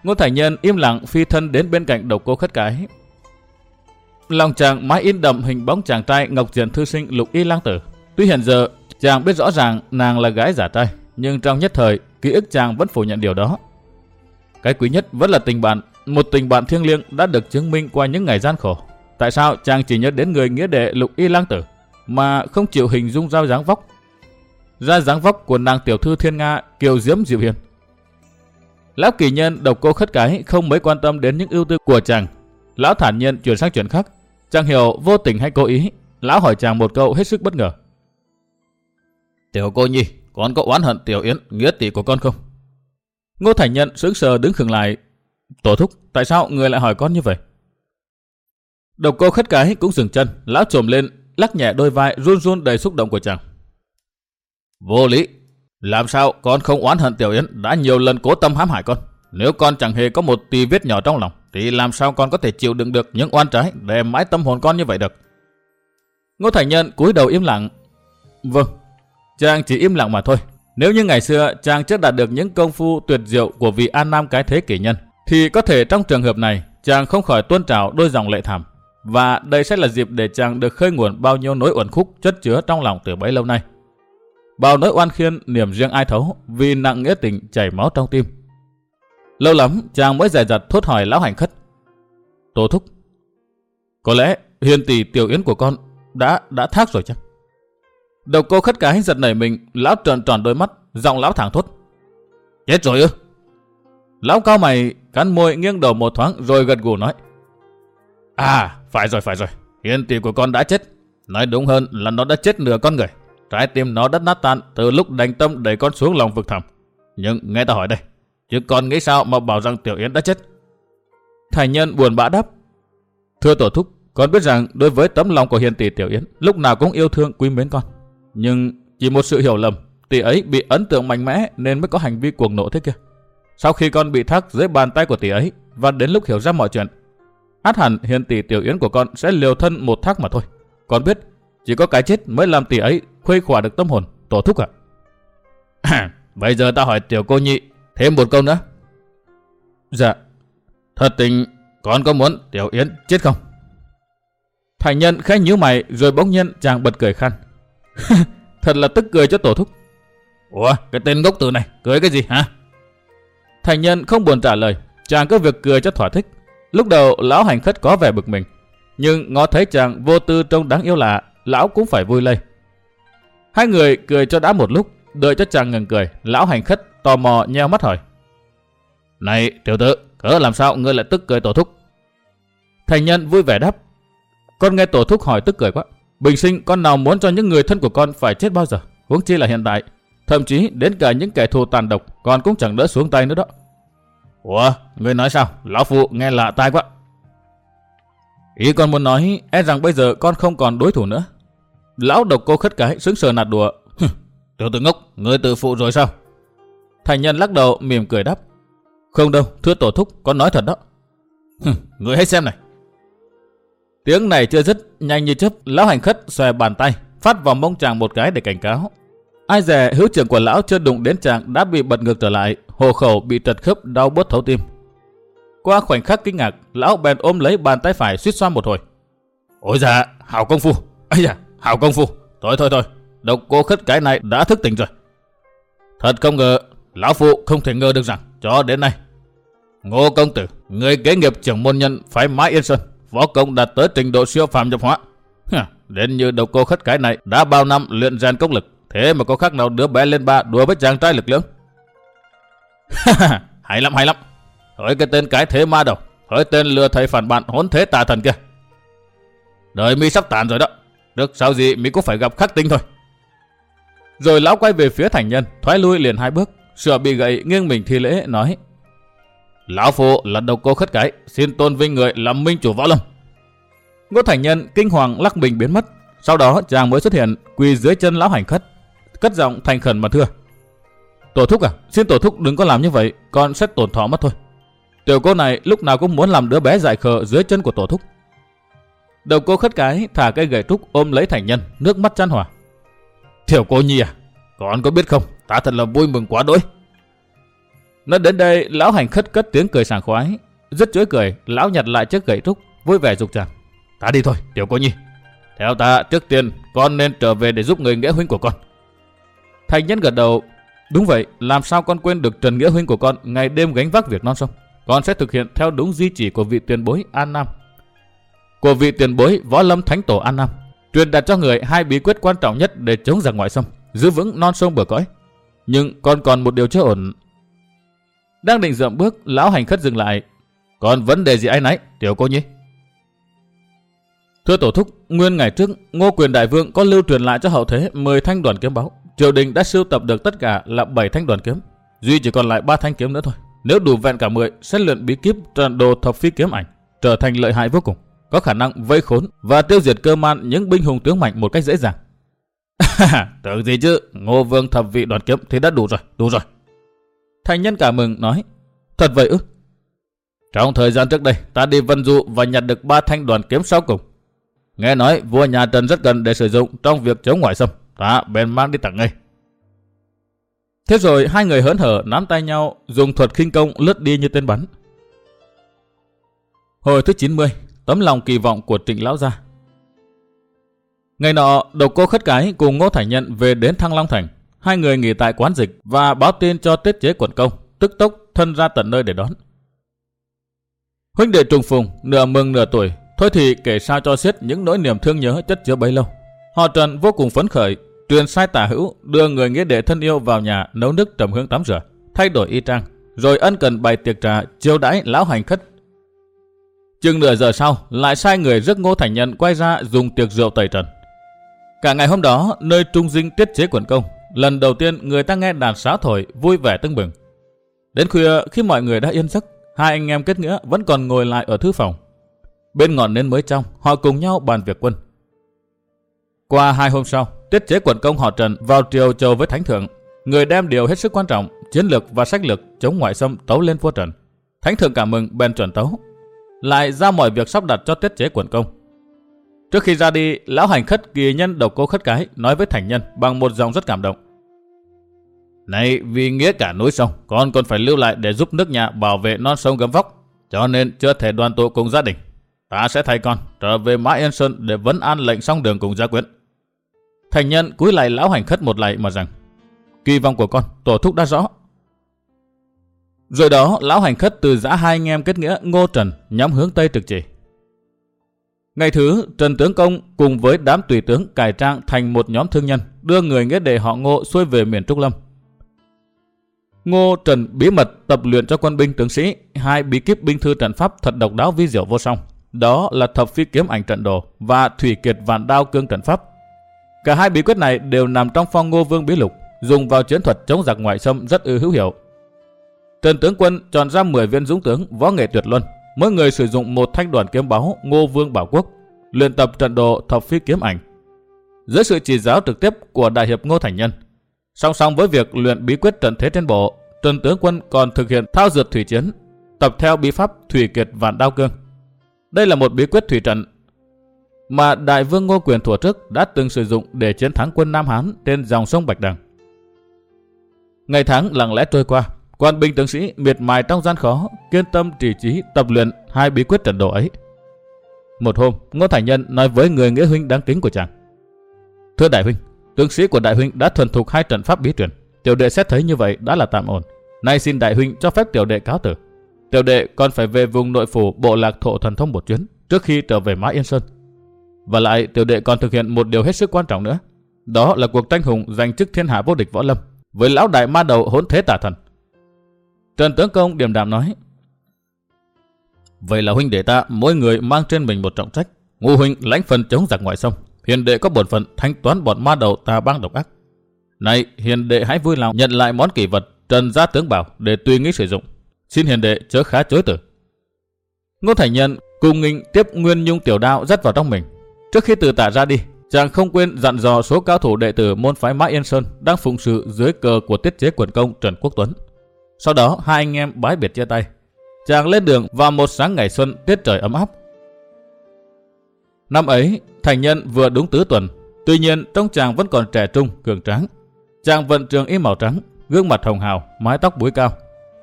Ngô Thành Nhân im lặng phi thân đến bên cạnh độc cô khất cái. Lòng chàng mãi in đậm hình bóng chàng trai ngọc diện thư sinh lục y lang tử. Tuy hiện giờ chàng biết rõ ràng nàng là gái giả trai, nhưng trong nhất thời ký ức chàng vẫn phủ nhận điều đó. Cái quý nhất vẫn là tình bạn, một tình bạn thiêng liêng đã được chứng minh qua những ngày gian khổ. Tại sao chàng chỉ nhớ đến người nghĩa đệ lục y lang tử, mà không chịu hình dung ra dáng vóc? Ra dáng vóc của nàng tiểu thư thiên nga kiều diễm diệu hiền. Lão kỳ nhân độc cô khất cái không mấy quan tâm đến những ưu tư của chàng. Lão thản nhiên chuyển sang chuyện khác. Chàng hiểu vô tình hay cố ý. Lão hỏi chàng một câu hết sức bất ngờ. Tiểu cô nhi, con có oán hận Tiểu Yến, nghĩa tỷ của con không? Ngô Thành Nhân sững sờ đứng khừng lại. Tổ thúc, tại sao người lại hỏi con như vậy? Độc cô khất cái cũng dừng chân, lão trồm lên, lắc nhẹ đôi vai run run đầy xúc động của chàng. Vô lý, làm sao con không oán hận Tiểu Yến đã nhiều lần cố tâm hãm hại con? Nếu con chẳng hề có một tì vết nhỏ trong lòng, thì làm sao con có thể chịu đựng được những oan trái để mãi tâm hồn con như vậy được? Ngô Thành Nhân cúi đầu im lặng. Vâng, chàng chỉ im lặng mà thôi. Nếu như ngày xưa chàng chưa đạt được những công phu tuyệt diệu của vị An Nam cái thế kỷ nhân, thì có thể trong trường hợp này chàng không khỏi tuôn trào đôi dòng lệ thảm. Và đây sẽ là dịp để chàng được khơi nguồn bao nhiêu nỗi uẩn khúc chất chứa trong lòng từ bấy lâu nay. Bao nỗi oan khiên niềm riêng ai thấu vì nặng nghĩa tình chảy máu trong tim. Lâu lắm chàng mới giải giặt thốt hỏi lão hành khất. tổ thúc, có lẽ hiền tỷ tiểu yến của con đã đã thác rồi chăng? Đầu cô khất cái giật nảy mình, lão tròn tròn đôi mắt, giọng lão thẳng thốt. Chết rồi ư? Lão cao mày cắn môi nghiêng đầu một thoáng rồi gật gù nói. À, phải rồi, phải rồi. Hiền tỷ của con đã chết. Nói đúng hơn là nó đã chết nửa con người. Trái tim nó đất nát tan từ lúc đánh tâm đẩy con xuống lòng vực thẳm. Nhưng nghe ta hỏi đây, chứ con nghĩ sao mà bảo rằng Tiểu Yến đã chết? Thành nhân buồn bã đáp. Thưa tổ thúc, con biết rằng đối với tấm lòng của hiền tỷ Tiểu Yến, lúc nào cũng yêu thương quý mến con. Nhưng chỉ một sự hiểu lầm, tỷ ấy bị ấn tượng mạnh mẽ nên mới có hành vi cuồng nộ thế kia. Sau khi con bị thác dưới bàn tay của tỷ ấy và đến lúc hiểu ra mọi chuyện, át hẳn hiền tỷ Tiểu Yến của con sẽ liều thân một thác mà thôi. Con biết, chỉ có cái chết mới làm tỷ ấy khuây khỏa được tâm hồn, tổ thúc ạ. À? Bây giờ ta hỏi tiểu cô nhị thêm một câu nữa. Dạ, thật tình con có muốn tiểu Yến chết không? Thành nhân khẽ nhíu mày rồi bỗng nhiên chàng bật cười khăn. thật là tức cười cho tổ thúc. Ủa, cái tên gốc từ này, cười cái gì hả? Thành nhân không buồn trả lời, chàng cứ việc cười cho thỏa thích. Lúc đầu lão hành khất có vẻ bực mình, nhưng ngó thấy chàng vô tư trông đáng yêu lạ, lão cũng phải vui lây. Hai người cười cho đã một lúc, đợi cho chàng ngừng cười, lão hành khất tò mò nheo mắt hỏi. Này tiểu tử, cỡ làm sao ngươi lại tức cười tổ thúc? Thành nhân vui vẻ đáp. Con nghe tổ thúc hỏi tức cười quá. Bình sinh con nào muốn cho những người thân của con phải chết bao giờ, huống chi là hiện tại. Thậm chí đến cả những kẻ thù tàn độc con cũng chẳng đỡ xuống tay nữa đó. Ủa, người nói sao? Lão phụ nghe lạ tai quá. Ý con muốn nói, e rằng bây giờ con không còn đối thủ nữa. Lão độc cô khất cái, sững sờ nạt đùa. Tiểu tử ngốc, người tự phụ rồi sao? Thành nhân lắc đầu, mỉm cười đáp. Không đâu, thưa tổ thúc, con nói thật đó. người hãy xem này. Tiếng này chưa dứt, nhanh như chớp, lão hành khất xòe bàn tay, phát vào mông chàng một cái để cảnh cáo. Ai dè hữu trưởng của lão chưa đụng đến chàng đã bị bật ngược trở lại, hồ khẩu bị trật khớp đau bớt thấu tim. Qua khoảnh khắc kinh ngạc, lão bèn ôm lấy bàn tay phải suýt xoa một hồi. Ôi dạ, hảo công phu. Ây dạ, hảo công phu. Thôi thôi thôi, độc cô khất cái này đã thức tỉnh rồi. Thật không ngờ, lão phụ không thể ngờ được rằng cho đến nay. Ngô công tử, người kế nghiệp trưởng môn nhân phải mãi yên sơn, võ công đạt tới trình độ siêu phàm nhập hóa. Đến như đầu cô khất cái này đã bao năm luyện rèn công lực, thế mà có khác nào đứa bé lên ba đùa với chàng trai lực lưỡng. hay lắm hay lắm, Hỡi cái tên cái thế ma đầu. Hỡi tên lừa thầy phản bạn hỗn thế tà thần kia. Đời mi sắp tàn rồi đó. Được sao gì mi cũng phải gặp khắc tinh thôi. Rồi lão quay về phía thành nhân, thoái lui liền hai bước. Sửa bị gậy nghiêng mình thi lễ, nói. Lão phụ là độc cô khất cái, xin tôn vinh người làm minh chủ võ lâm. Ngô thành nhân kinh hoàng lắc mình biến mất. Sau đó chàng mới xuất hiện, quỳ dưới chân lão hành khất. Cất giọng thành khẩn mà thưa. Tổ thúc à, xin tổ thúc đừng có làm như vậy, con sẽ tổn thọ mất thôi. Tiểu cô này lúc nào cũng muốn làm đứa bé dại khờ dưới chân của tổ thúc. Đầu cô khất cái thả cây gậy trúc ôm lấy thành nhân, nước mắt chăn hòa. Tiểu cô nhi à, con có biết không, ta thật là vui mừng quá đỗi. Nói đến đây, lão hành khất cất tiếng cười sảng khoái. Rất chuối cười, lão nhặt lại chiếc gậy trúc, vui vẻ dục rằng Ta đi thôi, tiểu cô nhi. Theo ta, trước tiên, con nên trở về để giúp người nghĩa huynh của con. Thành nhân gật đầu, đúng vậy, làm sao con quên được Trần Nghĩa huynh của con ngày đêm gánh vác việc non sông con sẽ thực hiện theo đúng di chỉ của vị tiền bối An Nam. Của vị tiền bối Võ Lâm Thánh Tổ An Nam, truyền đạt cho người hai bí quyết quan trọng nhất để chống giặc ngoại xâm, giữ vững non sông bờ cõi. Nhưng con còn một điều chưa ổn. Đang định dậm bước, lão hành khất dừng lại. Còn vấn đề gì ai nấy, tiểu cô nhi? Thưa tổ thúc, nguyên ngày trước, Ngô Quyền Đại Vương có lưu truyền lại cho hậu thế 10 thanh đoàn kiếm báu, Triều đình đã sưu tập được tất cả là 7 thanh đoàn kiếm. Duy chỉ còn lại 3 thanh kiếm nữa thôi. Nếu đủ vẹn cả 10, sẽ luyện bí kíp tràn đồ thập phi kiếm ảnh, trở thành lợi hại vô cùng, có khả năng vây khốn và tiêu diệt cơ man những binh hùng tướng mạnh một cách dễ dàng. Tưởng gì chứ, Ngô Vương thập vị đoàn kiếm thì đã đủ rồi, đủ rồi. Thành nhân cả mừng nói, thật vậy ư? Trong thời gian trước đây, ta đi vân du và nhặt được ba thanh đoàn kiếm sau cùng. Nghe nói vua nhà Trần rất cần để sử dụng trong việc chống ngoại xâm, ta bèn mang đi tặng ngay. Thế rồi hai người hớn hở nắm tay nhau, dùng thuật khinh công lướt đi như tên bắn. Hồi thứ 90, tấm lòng kỳ vọng của Trịnh Lão Gia. Ngày nọ, độc cô khất cái cùng Ngô thải Nhân về đến Thăng Long Thành. Hai người nghỉ tại quán dịch và báo tin cho tiết chế quận công, tức tốc thân ra tận nơi để đón. Huynh đệ trùng phùng, nửa mừng nửa tuổi, thôi thì kể sao cho xiết những nỗi niềm thương nhớ chất chứa bấy lâu. Họ Trần vô cùng phấn khởi, truyền sai tả hữu đưa người nghĩa đệ thân yêu vào nhà nấu nước trầm hương tắm rửa, thay đổi y trang, rồi ân cần bày tiệc trà chiêu đãi lão hành khất. Chừng nửa giờ sau, lại sai người rước Ngô Thành Nhân quay ra dùng tiệc rượu tẩy trần. Cả ngày hôm đó, nơi trung dinh tiết chế quần công, lần đầu tiên người ta nghe đàn sáo thổi vui vẻ tưng bừng. Đến khuya, khi mọi người đã yên giấc, hai anh em kết nghĩa vẫn còn ngồi lại ở thư phòng. Bên ngọn nến mới trong, họ cùng nhau bàn việc quân. Qua hai hôm sau, tiết chế quận công họ Trần vào triều châu với thánh thượng, người đem điều hết sức quan trọng, chiến lược và sách lược chống ngoại xâm tấu lên vua Trần. Thánh thượng cảm mừng bèn chuẩn tấu, lại ra mọi việc sắp đặt cho tiết chế quận công. Trước khi ra đi, lão hành khất kỳ nhân độc cô khất cái nói với thành nhân bằng một giọng rất cảm động. Này, vì nghĩa cả núi sông, con còn phải lưu lại để giúp nước nhà bảo vệ non sông gấm vóc, cho nên chưa thể đoàn tụ cùng gia đình. Ta sẽ thay con trở về Mã Yên Sơn để vấn an lệnh song đường cùng gia quyến. Thành nhân cúi lại lão hành khất một lại mà rằng Kỳ vọng của con, tổ thúc đã rõ. Rồi đó, lão hành khất từ giã hai anh em kết nghĩa Ngô Trần nhắm hướng Tây trực chỉ. Ngày thứ, Trần Tướng Công cùng với đám tùy tướng cải trang thành một nhóm thương nhân, đưa người nghĩa đệ họ Ngô xuôi về miền Trúc Lâm. Ngô Trần bí mật tập luyện cho quân binh tướng sĩ hai bí kíp binh thư trận pháp thật độc đáo vi diệu vô song. Đó là thập phi kiếm ảnh trận đồ và thủy kiệt vạn đao cương trận pháp Cả hai bí quyết này đều nằm trong phong ngô vương bí lục, dùng vào chiến thuật chống giặc ngoại xâm rất ư hữu hiệu. Trần tướng quân chọn ra 10 viên dũng tướng võ nghệ tuyệt luân, mỗi người sử dụng một thanh đoàn kiếm báu Ngô Vương Bảo Quốc, luyện tập trận độ thập phi kiếm ảnh. Dưới sự chỉ giáo trực tiếp của đại hiệp Ngô Thành Nhân, song song với việc luyện bí quyết trận thế trên bộ, Trần tướng quân còn thực hiện thao dượt thủy chiến, tập theo bí pháp thủy kiệt vạn đao cương. Đây là một bí quyết thủy trận mà đại vương Ngô Quyền thủ trước đã từng sử dụng để chiến thắng quân Nam Hán trên dòng sông Bạch Đằng. Ngày tháng lặng lẽ trôi qua, quan binh tướng sĩ miệt mài trong gian khó, kiên tâm trì trí tập luyện hai bí quyết trận độ ấy. Một hôm, Ngô Thành Nhân nói với người nghĩa huynh đáng kính của chàng. Thưa đại huynh, tướng sĩ của đại huynh đã thuần thục hai trận pháp bí truyền. Tiểu đệ xét thấy như vậy đã là tạm ổn. Nay xin đại huynh cho phép tiểu đệ cáo tử. Tiểu đệ còn phải về vùng nội phủ bộ lạc thổ thần thông một chuyến trước khi trở về Mã Yên Sơn. Và lại tiểu đệ còn thực hiện một điều hết sức quan trọng nữa. Đó là cuộc tranh hùng giành chức thiên hạ vô địch võ lâm với lão đại ma đầu hỗn thế tả thần. Trần Tướng Công điềm đạm nói. Vậy là huynh đệ ta mỗi người mang trên mình một trọng trách. Ngô huynh lãnh phần chống giặc ngoại sông. Hiền đệ có bổn phận thanh toán bọn ma đầu ta bang độc ác. Này, hiền đệ hãy vui lòng nhận lại món kỷ vật Trần Gia Tướng Bảo để tùy nghĩ sử dụng. Xin hiền đệ chớ khá chối từ. Ngô Thành Nhân cùng nghinh tiếp Nguyên Nhung tiểu đao dắt vào trong mình. Trước khi từ tả ra đi, chàng không quên dặn dò số cao thủ đệ tử môn phái Mã Yên Sơn đang phụng sự dưới cờ của tiết chế quần công Trần Quốc Tuấn. Sau đó hai anh em bái biệt chia tay. Chàng lên đường vào một sáng ngày xuân tiết trời ấm áp. Năm ấy, thành nhân vừa đúng tứ tuần, tuy nhiên trong chàng vẫn còn trẻ trung, cường tráng. Chàng vận trường y màu trắng, gương mặt hồng hào, mái tóc búi cao.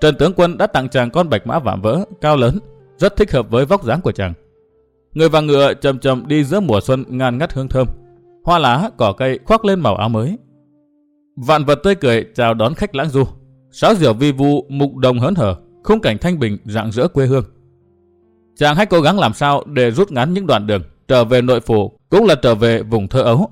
Trần tướng quân đã tặng chàng con bạch mã vạm vỡ, cao lớn, rất thích hợp với vóc dáng của chàng. Người và ngựa chậm chậm đi giữa mùa xuân ngàn ngắt hương thơm. Hoa lá, cỏ cây khoác lên màu áo mới. Vạn vật tươi cười chào đón khách lãng du sáu diều vi vu, mục đồng hớn hở, khung cảnh thanh bình rạng rỡ quê hương. Chàng hãy cố gắng làm sao để rút ngắn những đoạn đường trở về nội phủ cũng là trở về vùng thơ ấu.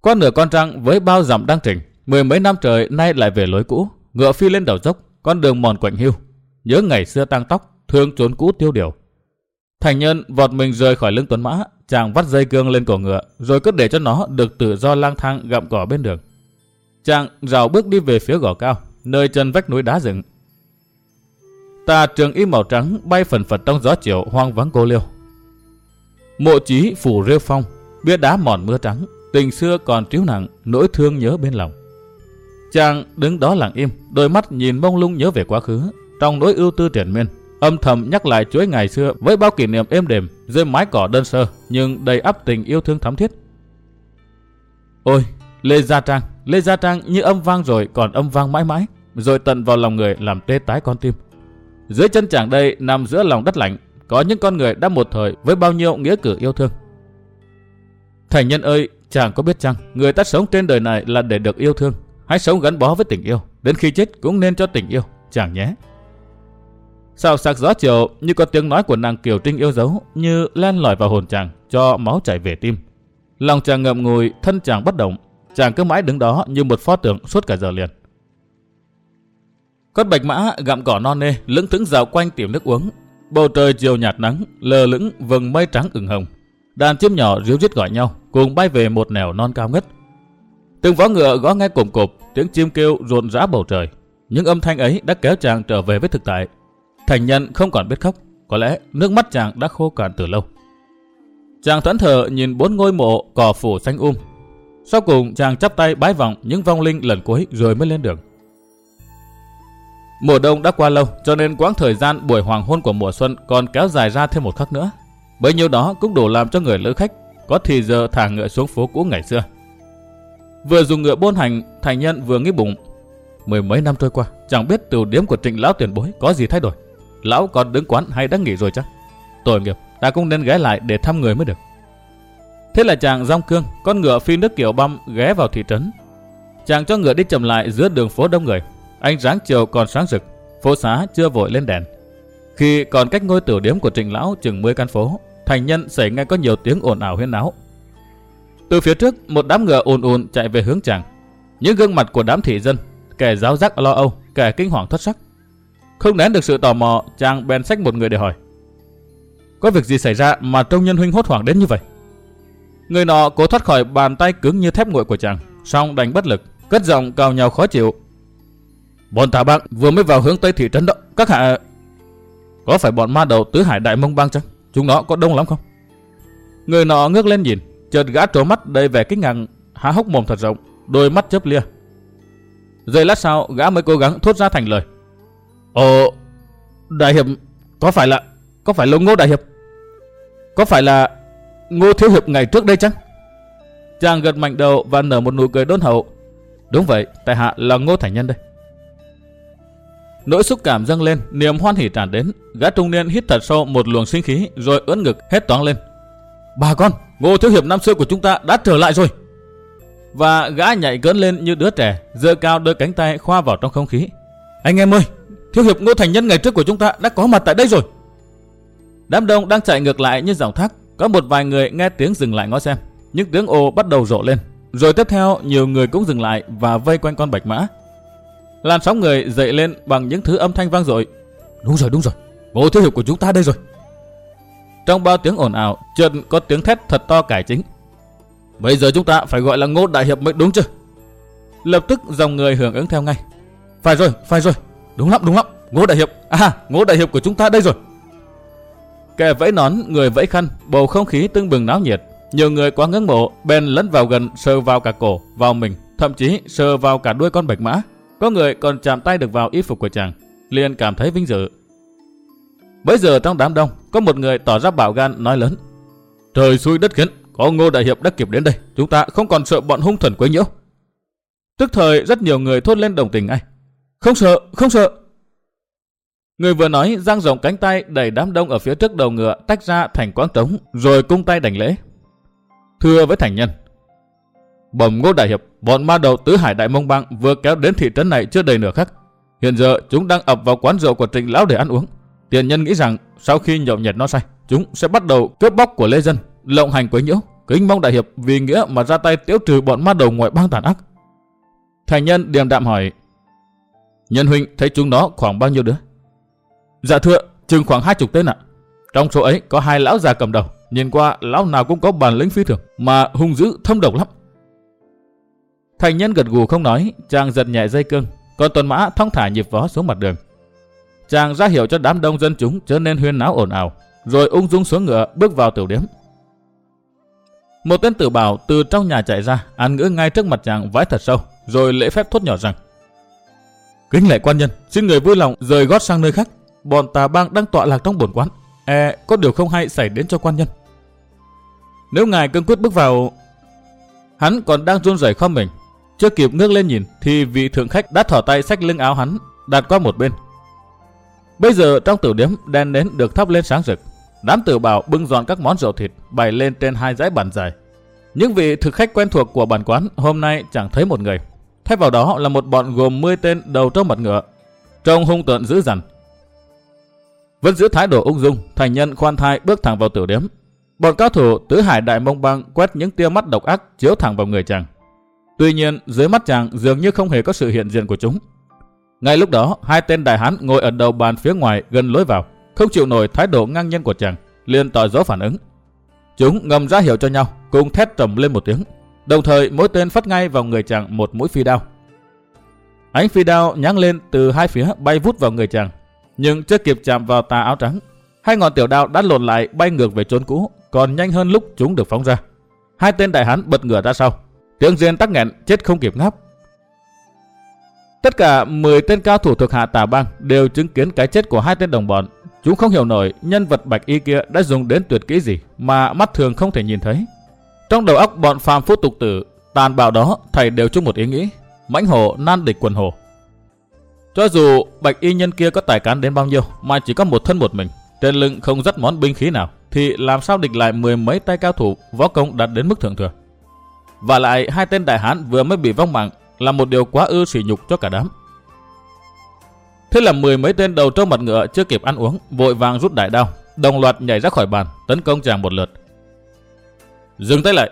Qua nửa con trăng với bao dặm đang trình, mười mấy năm trời nay lại về lối cũ, ngựa phi lên đầu dốc, con đường mòn quạnh hiu. Nhớ ngày xưa tăng tóc, thương trốn cũ tiêu điều. Thành nhân vọt mình rời khỏi lưng tuấn mã, chàng vắt dây cương lên cổ ngựa, rồi cứ để cho nó được tự do lang thang gặm cỏ bên đường. Chàng rào bước đi về phía gò cao, nơi chân vách núi đá rừng. Tà trường y màu trắng bay phần phật trong gió chiều hoang vắng cô liêu. Mộ chí phủ rêu phong, bia đá mòn mưa trắng, tình xưa còn triếu nặng, nỗi thương nhớ bên lòng. Chàng đứng đó lặng im, đôi mắt nhìn mông lung nhớ về quá khứ, trong nỗi ưu tư triển miên, âm thầm nhắc lại chuỗi ngày xưa với bao kỷ niệm êm đềm dưới mái cỏ đơn sơ nhưng đầy ắp tình yêu thương thắm thiết. Ôi, Lê Gia Trang, Lê Gia Trang như âm vang rồi còn âm vang mãi mãi, rồi tận vào lòng người làm tê tái con tim. Dưới chân chàng đây nằm giữa lòng đất lạnh, có những con người đã một thời với bao nhiêu nghĩa cử yêu thương. Thành nhân ơi, chàng có biết chăng, người ta sống trên đời này là để được yêu thương. Hãy sống gắn bó với tình yêu, đến khi chết cũng nên cho tình yêu, chàng nhé. Sao sạc gió chiều như có tiếng nói của nàng Kiều Trinh yêu dấu như len lỏi vào hồn chàng cho máu chảy về tim. Lòng chàng ngậm ngùi, thân chàng bất động, chàng cứ mãi đứng đó như một pho tượng suốt cả giờ liền. Con bạch mã gặm cỏ non nê, lững thững dạo quanh tìm nước uống. Bầu trời chiều nhạt nắng, lờ lững vầng mây trắng ửng hồng. Đàn chim nhỏ ríu rít gọi nhau, cùng bay về một nẻo non cao ngất. Từng vó ngựa gõ nghe cồm cộp, tiếng chim kêu rộn rã bầu trời. Những âm thanh ấy đã kéo chàng trở về với thực tại. Thành nhân không còn biết khóc, có lẽ nước mắt chàng đã khô cạn từ lâu. Chàng thẫn thờ nhìn bốn ngôi mộ cỏ phủ xanh um. Sau cùng chàng chắp tay bái vọng những vong linh lần cuối rồi mới lên đường. Mùa đông đã qua lâu cho nên quãng thời gian buổi hoàng hôn của mùa xuân còn kéo dài ra thêm một khắc nữa. Bấy nhiêu đó cũng đủ làm cho người lữ khách có thì giờ thả ngựa xuống phố cũ ngày xưa. Vừa dùng ngựa bôn hành, thành nhân vừa nghĩ bụng. Mười mấy năm trôi qua, chẳng biết từ điếm của trịnh lão tiền bối có gì thay đổi. Lão còn đứng quán hay đã nghỉ rồi chắc? Tội nghiệp, ta cũng nên ghé lại để thăm người mới được. Thế là chàng rong cương, con ngựa phi nước kiểu băm ghé vào thị trấn. Chàng cho ngựa đi chậm lại giữa đường phố đông người. Ánh sáng chiều còn sáng rực, phố xá chưa vội lên đèn. Khi còn cách ngôi tiểu điếm của Trịnh Lão chừng 10 căn phố, thành nhân xảy nghe có nhiều tiếng ồn ào huyên náo. Từ phía trước, một đám ngựa ồn ồn chạy về hướng chàng. Những gương mặt của đám thị dân, kẻ giáo giác lo âu, kẻ kinh hoàng thất sắc. Không nén được sự tò mò, chàng bèn xách một người để hỏi. Có việc gì xảy ra mà trông nhân huynh hốt hoảng đến như vậy? Người nọ cố thoát khỏi bàn tay cứng như thép nguội của chàng, song đành bất lực, cất giọng cao nhau khó chịu. Bọn tà băng vừa mới vào hướng tây thị trấn đó. Các hạ... Có phải bọn ma đầu tứ hải đại mông bang chăng? Chúng nó có đông lắm không? Người nọ ngước lên nhìn, chợt gã trố mắt đầy vẻ kinh ngạc, há hốc mồm thật rộng, đôi mắt chớp lia. Giây lát sau, gã mới cố gắng thốt ra thành lời. Ồ, đại hiệp, có phải là, có phải lông ngô đại hiệp? Có phải là ngô thiếu hiệp ngày trước đây chăng? Chàng gật mạnh đầu và nở một nụ cười đôn hậu. Đúng vậy, tại hạ là ngô thành nhân đây. Nỗi xúc cảm dâng lên, niềm hoan hỉ tràn đến, gã trung niên hít thật sâu một luồng sinh khí rồi ưỡn ngực hết toán lên. Bà con, Ngô Thiếu Hiệp năm xưa của chúng ta đã trở lại rồi. Và gã nhảy cỡn lên như đứa trẻ, giơ cao đôi cánh tay khoa vào trong không khí. Anh em ơi, Thiếu Hiệp Ngô Thành Nhân ngày trước của chúng ta đã có mặt tại đây rồi. Đám đông đang chạy ngược lại như dòng thác, có một vài người nghe tiếng dừng lại ngó xem. Những tiếng ồ bắt đầu rộ lên. Rồi tiếp theo, nhiều người cũng dừng lại và vây quanh con bạch mã. Làn sóng người dậy lên bằng những thứ âm thanh vang dội. Đúng rồi, đúng rồi. bộ Thiếu Hiệp của chúng ta đây rồi. Trong bao tiếng ồn ào, chợt có tiếng thét thật to cải chính. Bây giờ chúng ta phải gọi là Ngô Đại Hiệp mới đúng chứ? Lập tức dòng người hưởng ứng theo ngay. Phải rồi, phải rồi. Đúng lắm, đúng lắm. Ngô Đại Hiệp. À, Ngô Đại Hiệp của chúng ta đây rồi. Kẻ vẫy nón, người vẫy khăn, bầu không khí tưng bừng náo nhiệt. Nhiều người quá ngưỡng mộ, bèn lấn vào gần, sờ vào cả cổ, vào mình, thậm chí sờ vào cả đuôi con bạch mã. Có người còn chạm tay được vào y phục của chàng, liền cảm thấy vinh dự. Bây giờ trong đám đông, có một người tỏ ra bạo gan nói lớn. Trời xui đất khiến, có ngô đại hiệp đã kịp đến đây, chúng ta không còn sợ bọn hung thần quấy nhiễu. Tức thời rất nhiều người thốt lên đồng tình ngay. Không sợ, không sợ. Người vừa nói giang rộng cánh tay đẩy đám đông ở phía trước đầu ngựa tách ra thành quán trống rồi cung tay đảnh lễ. Thưa với thành nhân. Bẩm ngô đại hiệp, bọn ma đầu tứ hải đại mông bang vừa kéo đến thị trấn này chưa đầy nửa khắc. Hiện giờ chúng đang ập vào quán rượu của trịnh lão để ăn uống. Tiền nhân nghĩ rằng sau khi nhậu nhẹt no say, chúng sẽ bắt đầu cướp bóc của lê dân, lộng hành quấy nhiễu. Kính mong đại hiệp vì nghĩa mà ra tay tiêu trừ bọn ma đầu ngoại bang tàn ác. Thành nhân điềm đạm hỏi, nhân huynh thấy chúng nó khoảng bao nhiêu đứa? Dạ thưa, chừng khoảng hai chục tên ạ. Trong số ấy có hai lão già cầm đầu, nhìn qua lão nào cũng có bản lĩnh phi thường, mà hung dữ thâm độc lắm. Thành nhân gật gù không nói, chàng giật nhẹ dây cương, còn tuần mã thong thả nhịp vó xuống mặt đường. Chàng ra hiệu cho đám đông dân chúng trở nên huyên náo ồn ào, rồi ung dung xuống ngựa bước vào tiểu điếm. Một tên tử bảo từ trong nhà chạy ra, ăn ngữ ngay trước mặt chàng vái thật sâu, rồi lễ phép thốt nhỏ rằng Kính lệ quan nhân, xin người vui lòng rời gót sang nơi khác. Bọn tà bang đang tọa lạc trong bổn quán. E, có điều không hay xảy đến cho quan nhân. Nếu ngài cương quyết bước vào... Hắn còn đang run rẩy không mình. Chưa kịp ngước lên nhìn thì vị thượng khách đã thỏ tay xách lưng áo hắn, đặt qua một bên, Bây giờ trong tử điếm đèn nến được thắp lên sáng rực. Đám tử bảo bưng dọn các món rượu thịt bày lên trên hai dãy bàn dài. Những vị thực khách quen thuộc của bản quán hôm nay chẳng thấy một người. Thay vào đó là một bọn gồm 10 tên đầu trong mặt ngựa. Trông hung tợn dữ dằn. Vẫn giữ thái độ ung dung, thành nhân khoan thai bước thẳng vào tử điếm. Bọn cao thủ tứ hải đại mông băng quét những tia mắt độc ác chiếu thẳng vào người chàng. Tuy nhiên, dưới mắt chàng dường như không hề có sự hiện diện của chúng. Ngay lúc đó, hai tên đại hán ngồi ở đầu bàn phía ngoài gần lối vào, không chịu nổi thái độ ngang nhiên của chàng, liền tỏ rõ phản ứng. Chúng ngầm ra hiệu cho nhau, cùng thét trầm lên một tiếng. Đồng thời mỗi tên phát ngay vào người chàng một mũi phi đao. Ánh phi đao nháng lên từ hai phía bay vút vào người chàng, nhưng chưa kịp chạm vào tà áo trắng, hai ngọn tiểu đao đã lộn lại bay ngược về chốn cũ, còn nhanh hơn lúc chúng được phóng ra. Hai tên đại hán bật ngửa ra sau, tiếng riêng tắc nghẹn chết không kịp ngáp, Tất cả 10 tên cao thủ thuộc hạ tà bang đều chứng kiến cái chết của hai tên đồng bọn. Chúng không hiểu nổi nhân vật bạch y kia đã dùng đến tuyệt kỹ gì mà mắt thường không thể nhìn thấy. Trong đầu óc bọn phàm phu tục tử, tàn bạo đó thầy đều chung một ý nghĩ. Mãnh hổ nan địch quần hổ. Cho dù bạch y nhân kia có tài cán đến bao nhiêu mà chỉ có một thân một mình, trên lưng không dắt món binh khí nào, thì làm sao địch lại mười mấy tay cao thủ võ công đạt đến mức thượng thừa. Và lại hai tên đại hán vừa mới bị vong mạng là một điều quá ư sỉ nhục cho cả đám. Thế là mười mấy tên đầu trâu mặt ngựa chưa kịp ăn uống, vội vàng rút đại đao, đồng loạt nhảy ra khỏi bàn, tấn công chàng một lượt. Dừng tay lại.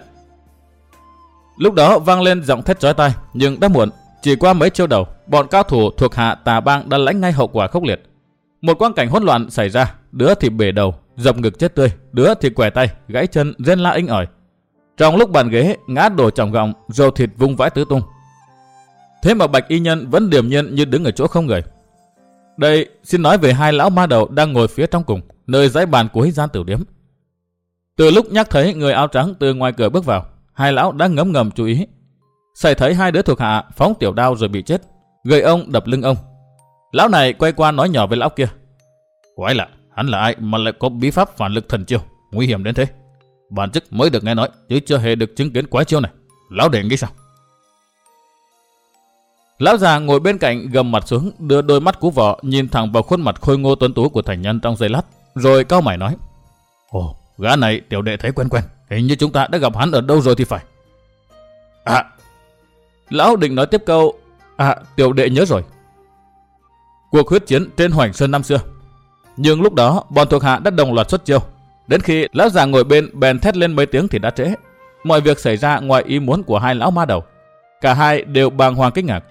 Lúc đó vang lên giọng thét chói tai, nhưng đã muộn, chỉ qua mấy chiêu đầu, bọn cao thủ thuộc hạ tà bang đã lãnh ngay hậu quả khốc liệt. Một quang cảnh hỗn loạn xảy ra, đứa thì bể đầu, dập ngực chết tươi, đứa thì quẻ tay, gãy chân, rên la inh ỏi. Trong lúc bàn ghế ngã đổ trọng gọng, râu thịt vung vãi tứ tung, Thế mà bạch y nhân vẫn điềm nhiên như đứng ở chỗ không người. Đây, xin nói về hai lão ma đầu đang ngồi phía trong cùng, nơi dãy bàn cuối gian tiểu điếm. Từ lúc nhắc thấy người áo trắng từ ngoài cửa bước vào, hai lão đã ngấm ngầm chú ý. Xảy thấy hai đứa thuộc hạ phóng tiểu đao rồi bị chết, người ông đập lưng ông. Lão này quay qua nói nhỏ với lão kia. Quái lạ, hắn là ai mà lại có bí pháp phản lực thần chiêu, nguy hiểm đến thế. Bản chức mới được nghe nói, chứ chưa hề được chứng kiến quái chiêu này. Lão để nghĩ sao? Lão già ngồi bên cạnh gầm mặt xuống, đưa đôi mắt cú vỏ nhìn thẳng vào khuôn mặt khôi ngô tuấn tú của thành nhân trong giây lát, rồi cao mày nói. Ồ, gã này tiểu đệ thấy quen quen, hình như chúng ta đã gặp hắn ở đâu rồi thì phải. À, lão định nói tiếp câu, à, tiểu đệ nhớ rồi. Cuộc huyết chiến trên Hoành Sơn năm xưa. Nhưng lúc đó, bọn thuộc hạ đã đồng loạt xuất chiêu. Đến khi lão già ngồi bên bèn thét lên mấy tiếng thì đã trễ. Mọi việc xảy ra ngoài ý muốn của hai lão ma đầu. Cả hai đều bàng hoàng kinh ngạc.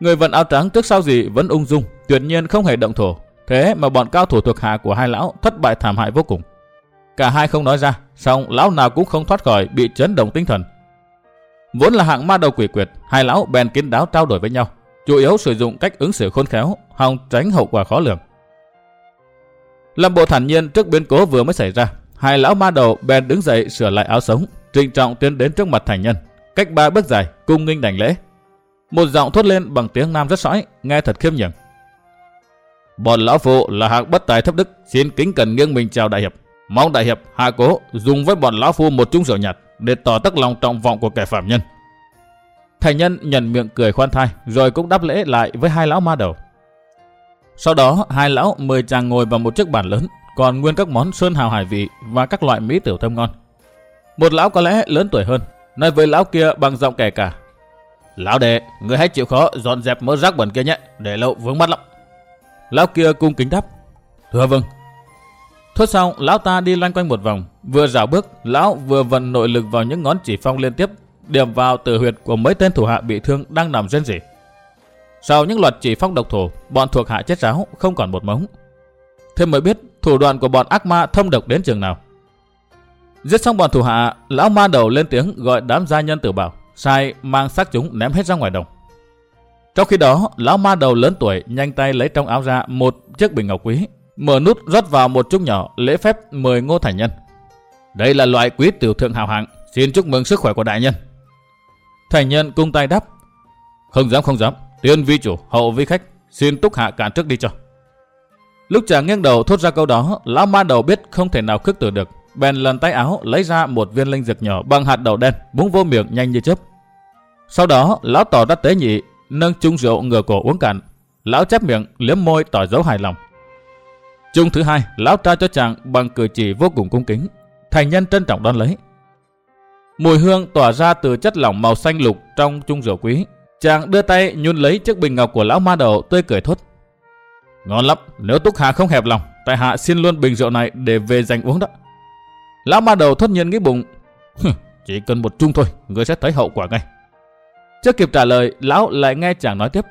Người vận áo trắng trước sau gì vẫn ung dung, tuyệt nhiên không hề động thổ. Thế mà bọn cao thủ thuộc hạ của hai lão thất bại thảm hại vô cùng. Cả hai không nói ra, song lão nào cũng không thoát khỏi bị chấn động tinh thần. Vốn là hạng ma đầu quỷ quyệt, hai lão bèn kín đáo trao đổi với nhau, chủ yếu sử dụng cách ứng xử khôn khéo, hòng tránh hậu quả khó lường. lâm bộ thản nhiên trước biến cố vừa mới xảy ra, hai lão ma đầu bèn đứng dậy sửa lại áo sống, trịnh trọng tiến đến trước mặt thành nhân, cách ba bước dài, cung nghinh đảnh lễ. Một giọng thốt lên bằng tiếng nam rất sõi, nghe thật khiêm nhường. Bọn lão phụ là hạng bất tài thấp đức, xin kính cần nghiêng mình chào đại hiệp. Mong đại hiệp hạ cố dùng với bọn lão phu một chung rượu nhạt để tỏ tất lòng trọng vọng của kẻ phạm nhân. Thành nhân nhận miệng cười khoan thai, rồi cũng đáp lễ lại với hai lão ma đầu. Sau đó, hai lão mời chàng ngồi vào một chiếc bàn lớn, còn nguyên các món sơn hào hải vị và các loại mỹ tiểu thơm ngon. Một lão có lẽ lớn tuổi hơn, nói với lão kia bằng giọng kẻ cả. Lão đệ, người hãy chịu khó dọn dẹp mớ rác bẩn kia nhé, để lâu vướng mắt lắm. Lão kia cung kính đáp. Thưa vâng. Thuất sau, lão ta đi loanh quanh một vòng, vừa dạo bước, lão vừa vận nội lực vào những ngón chỉ phong liên tiếp, điểm vào tử huyệt của mấy tên thủ hạ bị thương đang nằm rên rỉ. Sau những loạt chỉ phong độc thổ, bọn thuộc hạ chết ráo, không còn một mống. Thêm mới biết thủ đoạn của bọn ác ma thâm độc đến trường nào. Giết xong bọn thủ hạ, lão ma đầu lên tiếng gọi đám gia nhân tử bảo, sai mang xác chúng ném hết ra ngoài đồng. Trong khi đó, lão ma đầu lớn tuổi nhanh tay lấy trong áo ra một chiếc bình ngọc quý, mở nút rót vào một chút nhỏ lễ phép mời Ngô Thành Nhân. Đây là loại quý tiểu thượng hào hạng, xin chúc mừng sức khỏe của đại nhân. Thành Nhân cung tay đáp, không dám không dám, tiên vi chủ, hậu vi khách, xin túc hạ cản trước đi cho. Lúc chàng nghiêng đầu thốt ra câu đó, lão ma đầu biết không thể nào khước từ được, bèn lần tay áo lấy ra một viên linh dược nhỏ bằng hạt đậu đen, búng vô miệng nhanh như chớp. Sau đó, lão tỏ ra tế nhị, nâng chung rượu ngửa cổ uống cạn. Lão chép miệng, liếm môi tỏ dấu hài lòng. Chung thứ hai, lão trao cho chàng bằng cử chỉ vô cùng cung kính. Thành nhân trân trọng đón lấy. Mùi hương tỏa ra từ chất lỏng màu xanh lục trong chung rượu quý. Chàng đưa tay nhún lấy chiếc bình ngọc của lão ma đầu tươi cười thốt. Ngon lắm, nếu Túc Hà không hẹp lòng, tại hạ xin luôn bình rượu này để về dành uống đó. Lão ma đầu thốt nhiên nghĩ bụng. Chỉ cần một chung thôi, ngươi sẽ thấy hậu quả ngay. Chưa kịp trả lời, lão lại nghe chàng nói tiếp.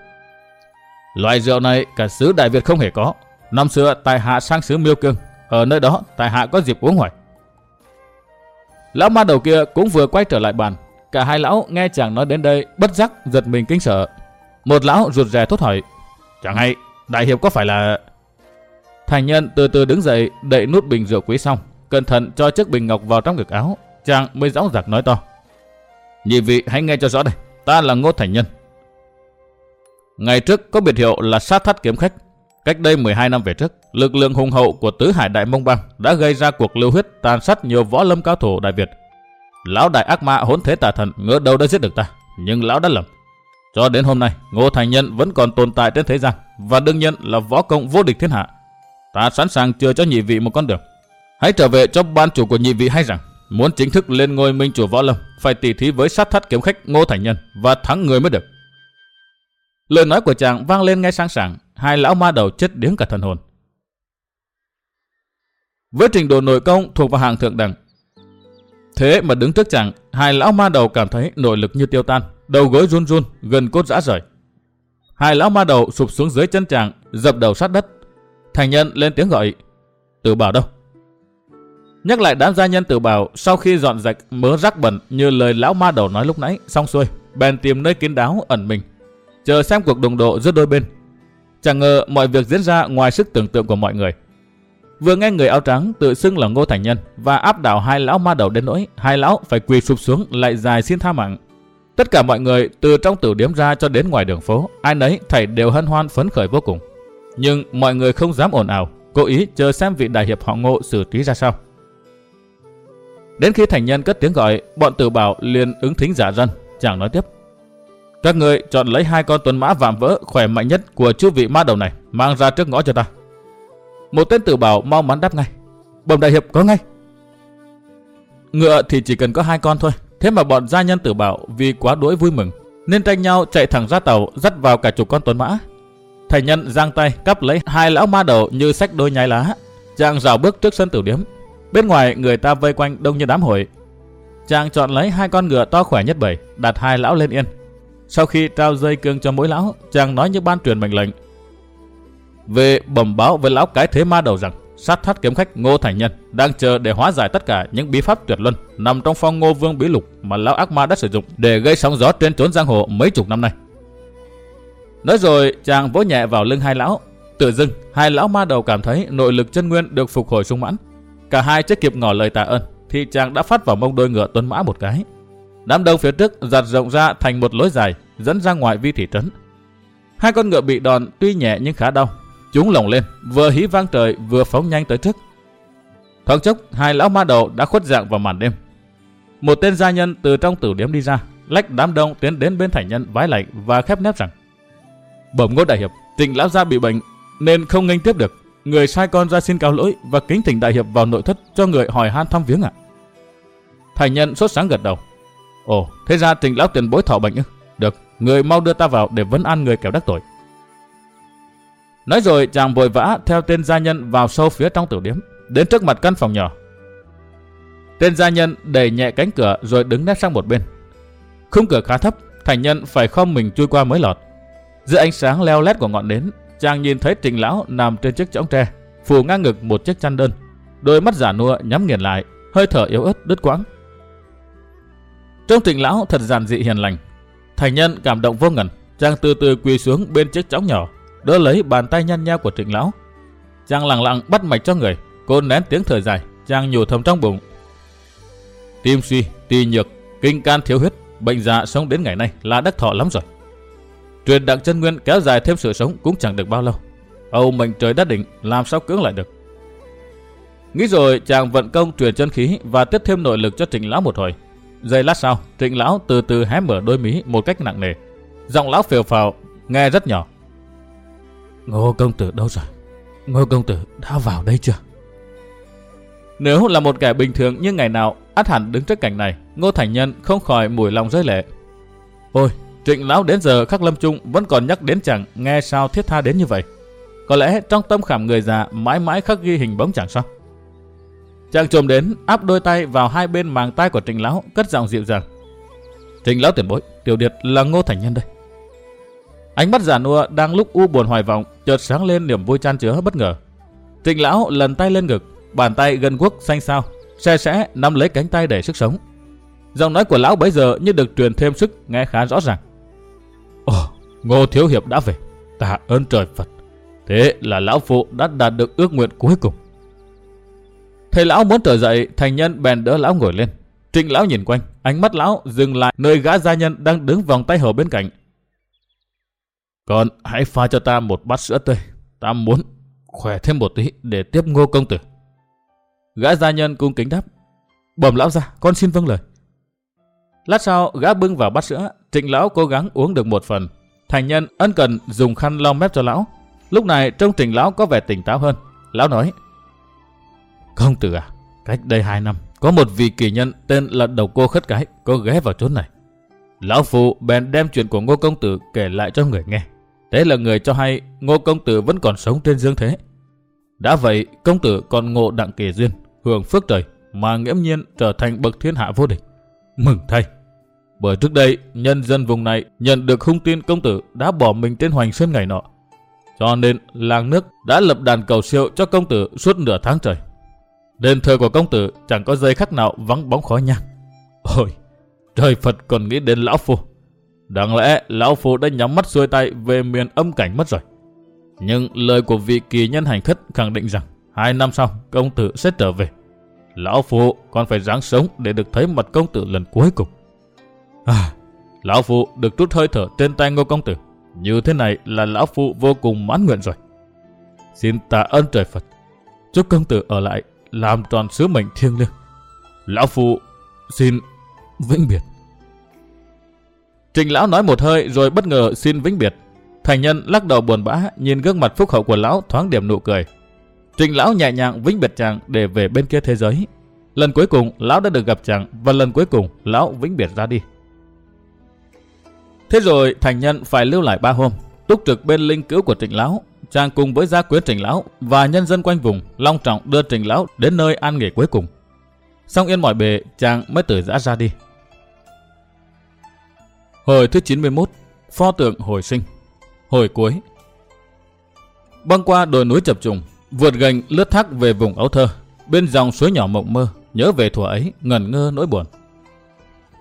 Loại rượu này cả xứ Đại Việt không hề có. Năm xưa tại hạ sang xứ Miêu Cương, ở nơi đó tại hạ có dịp uống hoài. Lão ma đầu kia cũng vừa quay trở lại bàn. Cả hai lão nghe chàng nói đến đây bất giác giật mình kinh sợ. Một lão rụt rè thốt hỏi. Chẳng hay, đại hiệp có phải là... Thành nhân từ từ đứng dậy đậy nút bình rượu quý xong. Cẩn thận cho chiếc bình ngọc vào trong ngực áo. Chàng mới dõng dạc nói to. Nhị vị hãy nghe cho rõ đây. Ta là Ngô Thành Nhân. Ngày trước có biệt hiệu là sát thắt kiếm khách. Cách đây 12 năm về trước, lực lượng hùng hậu của tứ hải đại mông bang đã gây ra cuộc lưu huyết tàn sát nhiều võ lâm cao thủ Đại Việt. Lão đại ác ma hỗn thế tà thần ngỡ đâu đã giết được ta, nhưng lão đã lầm. Cho đến hôm nay, Ngô Thành Nhân vẫn còn tồn tại trên thế gian và đương nhiên là võ công vô địch thiên hạ. Ta sẵn sàng chưa cho nhị vị một con đường. Hãy trở về cho ban chủ của nhị vị hay rằng Muốn chính thức lên ngôi minh chủ võ lâm, phải tỉ thí với sát thắt kiếm khách Ngô Thành Nhân và thắng người mới được. Lời nói của chàng vang lên ngay sáng sảng, hai lão ma đầu chết điếng cả thần hồn. Với trình độ nội công thuộc vào hàng thượng đẳng, thế mà đứng trước chàng, hai lão ma đầu cảm thấy nội lực như tiêu tan, đầu gối run run, gần cốt rã rời. Hai lão ma đầu sụp xuống dưới chân chàng, dập đầu sát đất. Thành nhân lên tiếng gọi, tử bảo đâu? Nhắc lại đám gia nhân tự bảo sau khi dọn dạch mớ rác bẩn như lời lão ma đầu nói lúc nãy, xong xuôi, bèn tìm nơi kín đáo ẩn mình. chờ xem cuộc đụng độ giữa đôi bên. Chẳng ngờ mọi việc diễn ra ngoài sức tưởng tượng của mọi người. Vừa nghe người áo trắng tự xưng là Ngô Thành Nhân và áp đảo hai lão ma đầu đến nỗi hai lão phải quỳ sụp xuống lại dài xin tha mạng. Tất cả mọi người từ trong tử điếm ra cho đến ngoài đường phố, ai nấy thảy đều hân hoan phấn khởi vô cùng. Nhưng mọi người không dám ồn ào, cố ý chờ xem vị đại hiệp họ Ngô xử trí ra sao. Đến khi thành nhân cất tiếng gọi, bọn tử bảo liền ứng thính giả dân, chàng nói tiếp. Các người chọn lấy hai con tuấn mã vạm vỡ khỏe mạnh nhất của chú vị ma đầu này, mang ra trước ngõ cho ta. Một tên tử bảo mau mắn đáp ngay. Bẩm đại hiệp có ngay. Ngựa thì chỉ cần có hai con thôi. Thế mà bọn gia nhân tử bảo vì quá đuối vui mừng. Nên tranh nhau chạy thẳng ra tàu dắt vào cả chục con tuấn mã. Thành nhân giang tay cắp lấy hai lão ma đầu như sách đôi nhái lá. Chàng rào bước trước sân tử điếm. Bên ngoài người ta vây quanh đông như đám hội. Chàng chọn lấy hai con ngựa to khỏe nhất bầy, đặt hai lão lên yên. Sau khi trao dây cương cho mỗi lão, chàng nói như ban truyền mệnh lệnh về bẩm báo với lão cái thế ma đầu rằng sát thắt kiếm khách Ngô Thành Nhân đang chờ để hóa giải tất cả những bí pháp tuyệt luân nằm trong phong Ngô Vương bí lục mà lão ác ma đã sử dụng để gây sóng gió trên trốn giang hồ mấy chục năm nay. Nói rồi, chàng vỗ nhẹ vào lưng hai lão. Tự dưng, hai lão ma đầu cảm thấy nội lực chân nguyên được phục hồi sung mãn. Cả hai chưa kịp ngỏ lời tạ ơn, thì chàng đã phát vào mông đôi ngựa tuấn mã một cái. Đám đông phía trước giặt rộng ra thành một lối dài dẫn ra ngoài vi thị trấn. Hai con ngựa bị đòn tuy nhẹ nhưng khá đau, Chúng lồng lên, vừa hí vang trời vừa phóng nhanh tới trước. Thoáng chốc, hai lão ma đầu đã khuất dạng vào màn đêm. Một tên gia nhân từ trong tử điếm đi ra, lách đám đông tiến đến bên thành nhân vái lạy và khép nép rằng Bẩm ngô đại hiệp, trịnh lão gia bị bệnh nên không nghênh tiếp được. Người sai con ra xin cáo lỗi và kính thỉnh đại hiệp vào nội thất cho người hỏi han thăm viếng ạ. Thành nhân sốt sáng gật đầu. Ồ, thế ra trịnh lão tiền bối thọ bệnh ư? Được, người mau đưa ta vào để vấn an người kẻo đắc tội. Nói rồi chàng vội vã theo tên gia nhân vào sâu phía trong tiểu điếm, đến trước mặt căn phòng nhỏ. Tên gia nhân đẩy nhẹ cánh cửa rồi đứng nép sang một bên. Khung cửa khá thấp, thành nhân phải không mình chui qua mới lọt. Giữa ánh sáng leo lét của ngọn nến, chàng nhìn thấy trình lão nằm trên chiếc chõng tre, phủ ngang ngực một chiếc chăn đơn. Đôi mắt giả nua nhắm nghiền lại, hơi thở yếu ớt đứt quãng. Trông trình lão thật giản dị hiền lành. Thành nhân cảm động vô ngần, chàng từ từ quỳ xuống bên chiếc chõng nhỏ, đỡ lấy bàn tay nhăn nheo của trịnh lão. Chàng lặng lặng bắt mạch cho người, cô nén tiếng thở dài, chàng nhủ thầm trong bụng. Tim suy, tỳ nhược, kinh can thiếu huyết, bệnh già sống đến ngày nay là đắc thọ lắm rồi. Truyền đặng chân nguyên kéo dài thêm sự sống cũng chẳng được bao lâu. Âu mệnh trời đã định, làm sao cưỡng lại được. Nghĩ rồi chàng vận công truyền chân khí và tiếp thêm nội lực cho trịnh lão một hồi. Giây lát sau, trịnh lão từ từ hé mở đôi mí một cách nặng nề. Giọng lão phều phào, nghe rất nhỏ. Ngô công tử đâu rồi? Ngô công tử đã vào đây chưa? Nếu là một kẻ bình thường như ngày nào, át hẳn đứng trước cảnh này, Ngô Thành Nhân không khỏi mùi lòng rơi lệ. Ôi, trịnh lão đến giờ khắc lâm trung vẫn còn nhắc đến chẳng nghe sao thiết tha đến như vậy. Có lẽ trong tâm khảm người già mãi mãi khắc ghi hình bóng chẳng sao. Chàng trồm đến, áp đôi tay vào hai bên màng tay của trình lão, cất giọng dịu dàng. trình lão tiền bối, tiểu điệt là Ngô Thành Nhân đây. Ánh mắt giả nua đang lúc u buồn hoài vọng, chợt sáng lên niềm vui chan chứa bất ngờ. trình lão lần tay lên ngực, bàn tay gần quốc xanh sao, xe sẽ nắm lấy cánh tay để sức sống. Giọng nói của lão bấy giờ như được truyền thêm sức, nghe khá rõ ràng. Ồ, Ngô Thiếu Hiệp đã về, tạ ơn trời Phật. Thế là lão phụ đã đạt được ước nguyện cuối cùng. Thầy lão muốn trở dậy, thành nhân bèn đỡ lão ngồi lên. Trịnh lão nhìn quanh, ánh mắt lão dừng lại nơi gã gia nhân đang đứng vòng tay hầu bên cạnh, còn hãy pha cho ta một bát sữa tươi. Ta muốn khỏe thêm một tí để tiếp ngô công tử. Gã gia nhân cung kính đáp. Bẩm lão ra, con xin vâng lời. Lát sau, gã bưng vào bát sữa, trịnh lão cố gắng uống được một phần. Thành nhân ân cần dùng khăn lau mép cho lão. Lúc này trông trịnh lão có vẻ tỉnh táo hơn. Lão nói. Công tử à, cách đây hai năm, có một vị kỳ nhân tên là Đầu Cô Khất Cái có ghé vào chốn này. Lão Phụ bèn đem chuyện của Ngô Công Tử kể lại cho người nghe. Thế là người cho hay Ngô Công Tử vẫn còn sống trên dương thế. Đã vậy, Công Tử còn ngộ đặng kỳ duyên, hưởng phước trời, mà nghiễm nhiên trở thành bậc thiên hạ vô địch. Mừng thay! Bởi trước đây, nhân dân vùng này nhận được hung tin Công Tử đã bỏ mình trên hoành sơn ngày nọ. Cho nên, làng nước đã lập đàn cầu siêu cho Công Tử suốt nửa tháng trời. Đền thờ của Công Tử chẳng có dây khắc nào vắng bóng khói nhang. Ôi! Trời Phật còn nghĩ đến Lão Phu! Đáng lẽ lão phu đã nhắm mắt xuôi tay về miền âm cảnh mất rồi. Nhưng lời của vị kỳ nhân hành khất khẳng định rằng hai năm sau công tử sẽ trở về. Lão phu còn phải ráng sống để được thấy mặt công tử lần cuối cùng. À, lão phu được trút hơi thở trên tay ngô công tử. Như thế này là lão phu vô cùng mãn nguyện rồi. Xin tạ ơn trời Phật. Chúc công tử ở lại làm tròn sứ mệnh thiêng liêng. Lão phu xin vĩnh biệt. Trình lão nói một hơi rồi bất ngờ xin vĩnh biệt. Thành nhân lắc đầu buồn bã nhìn gương mặt phúc hậu của lão thoáng điểm nụ cười. Trình lão nhẹ nhàng vĩnh biệt chàng để về bên kia thế giới. Lần cuối cùng lão đã được gặp chàng và lần cuối cùng lão vĩnh biệt ra đi. Thế rồi thành nhân phải lưu lại ba hôm, túc trực bên linh cứu của Trịnh lão. Chàng cùng với gia quyến trình lão và nhân dân quanh vùng long trọng đưa trình lão đến nơi an nghỉ cuối cùng. Xong yên mọi bề, chàng mới từ giã ra đi. Hồi thứ 91, pho tượng hồi sinh. Hồi cuối. Băng qua đồi núi chập trùng, vượt gành lướt thác về vùng ấu thơ, bên dòng suối nhỏ mộng mơ, nhớ về thuở ấy, ngẩn ngơ nỗi buồn.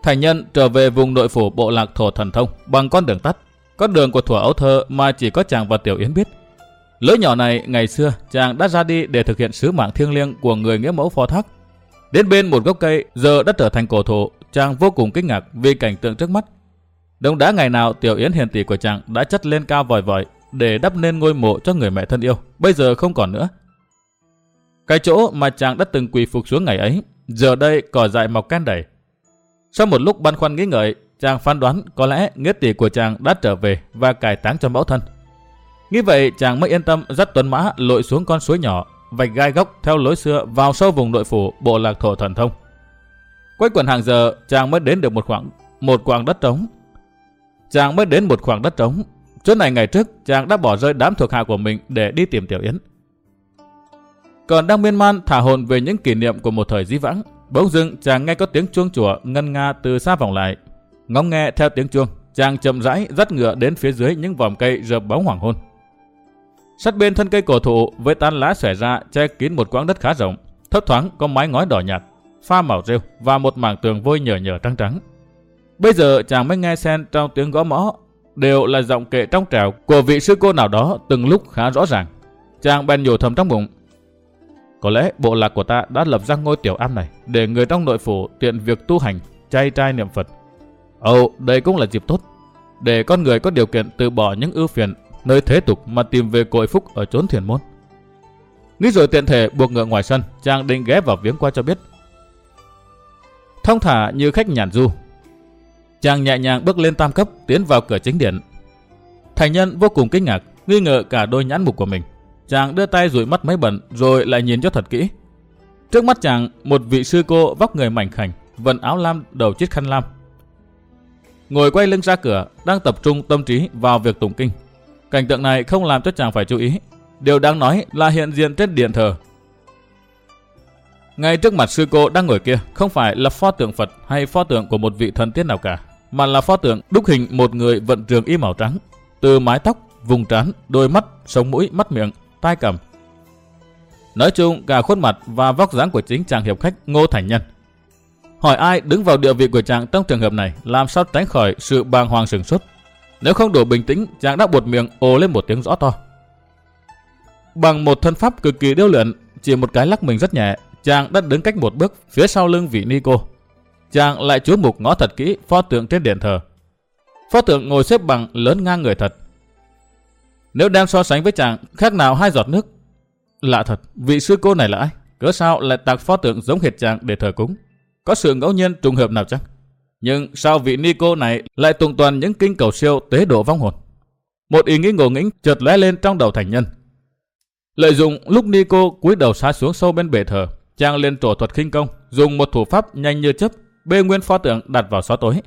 Thành nhân trở về vùng nội phủ bộ lạc thổ thần thông bằng con đường tắt, con đường của thuở ấu thơ mà chỉ có chàng và Tiểu Yến biết. Lối nhỏ này ngày xưa chàng đã ra đi để thực hiện sứ mạng thiêng liêng của người nghĩa mẫu phó thác. Đến bên một gốc cây giờ đã trở thành cổ thụ, chàng vô cùng kinh ngạc vì cảnh tượng trước mắt. Đông đá ngày nào Tiểu Yến hiền tỷ của chàng đã chất lên cao vòi vòi để đắp nên ngôi mộ cho người mẹ thân yêu, bây giờ không còn nữa. Cái chỗ mà chàng đã từng quỳ phục xuống ngày ấy, giờ đây cỏ dại mọc can đầy. Sau một lúc băn khoăn nghĩ ngợi, chàng phán đoán có lẽ nghĩa tỷ của chàng đã trở về và cải táng cho mẫu thân. Nghĩ vậy chàng mới yên tâm dắt tuấn mã lội xuống con suối nhỏ, vạch gai góc theo lối xưa vào sâu vùng nội phủ bộ lạc thổ thần thông. Quay quần hàng giờ, chàng mới đến được một khoảng một khoảng đất trống. Chàng mới đến một khoảng đất trống. Chỗ này ngày trước, chàng đã bỏ rơi đám thuộc hạ của mình để đi tìm Tiểu Yến. Còn đang miên man thả hồn về những kỷ niệm của một thời dĩ vãng, bỗng dưng chàng nghe có tiếng chuông chùa ngân nga từ xa vọng lại. Ngóng nghe theo tiếng chuông, chàng chậm rãi dắt ngựa đến phía dưới những vòm cây rợp bóng hoàng hôn. Sát bên thân cây cổ thụ với tán lá xòe ra che kín một quãng đất khá rộng, thấp thoáng có mái ngói đỏ nhạt, pha màu rêu và một mảng tường vôi nhờ nhờ trắng trắng. Bây giờ chàng mới nghe xen trong tiếng gõ mõ, đều là giọng kệ trong trèo của vị sư cô nào đó từng lúc khá rõ ràng. Chàng bèn nhủ thầm trong bụng. Có lẽ bộ lạc của ta đã lập ra ngôi tiểu am này để người trong nội phủ tiện việc tu hành, chay trai niệm Phật. Ồ, đây cũng là dịp tốt để con người có điều kiện từ bỏ những ưu phiền nơi thế tục mà tìm về cội phúc ở chốn thiền môn. Nghĩ rồi tiện thể buộc ngựa ngoài sân, chàng định ghé vào viếng qua cho biết. Thông thả như khách nhàn du, chàng nhẹ nhàng bước lên tam cấp tiến vào cửa chính điện. Thành nhân vô cùng kinh ngạc, nghi ngờ cả đôi nhãn mục của mình. Chàng đưa tay rủi mắt mấy bận rồi lại nhìn cho thật kỹ. Trước mắt chàng, một vị sư cô vóc người mảnh khảnh, vận áo lam đầu chiếc khăn lam. Ngồi quay lưng ra cửa, đang tập trung tâm trí vào việc tụng kinh. Cảnh tượng này không làm cho chàng phải chú ý. Điều đáng nói là hiện diện trên điện thờ. Ngay trước mặt sư cô đang ngồi kia không phải là pho tượng Phật hay pho tượng của một vị thần tiên nào cả, mà là pho tượng đúc hình một người vận trường y màu trắng. Từ mái tóc, vùng trán, đôi mắt, sống mũi, mắt miệng, tai cầm. Nói chung cả khuôn mặt và vóc dáng của chính chàng hiệp khách Ngô Thành Nhân. Hỏi ai đứng vào địa vị của chàng trong trường hợp này làm sao tránh khỏi sự bàng hoàng sừng sốt. Nếu không đủ bình tĩnh, chàng đã buột miệng ồ lên một tiếng rõ to. Bằng một thân pháp cực kỳ điêu luyện, chỉ một cái lắc mình rất nhẹ, chàng đã đứng cách một bước phía sau lưng vị ni cô. Chàng lại chú mục ngó thật kỹ pho tượng trên điện thờ. Pho tượng ngồi xếp bằng lớn ngang người thật. Nếu đem so sánh với chàng, khác nào hai giọt nước. Lạ thật, vị sư cô này là ai? Cớ sao lại tạc pho tượng giống hệt chàng để thờ cúng? Có sự ngẫu nhiên trùng hợp nào chắc? Nhưng sao vị ni cô này lại tùng toàn những kinh cầu siêu tế độ vong hồn? Một ý nghĩ ngộ nghĩnh chợt lóe lên trong đầu thành nhân. Lợi dụng lúc ni cô cúi đầu xa xuống sâu bên bể thờ, chàng liền trổ thuật khinh công, dùng một thủ pháp nhanh như chớp, bê nguyên pho tượng đặt vào xó tối.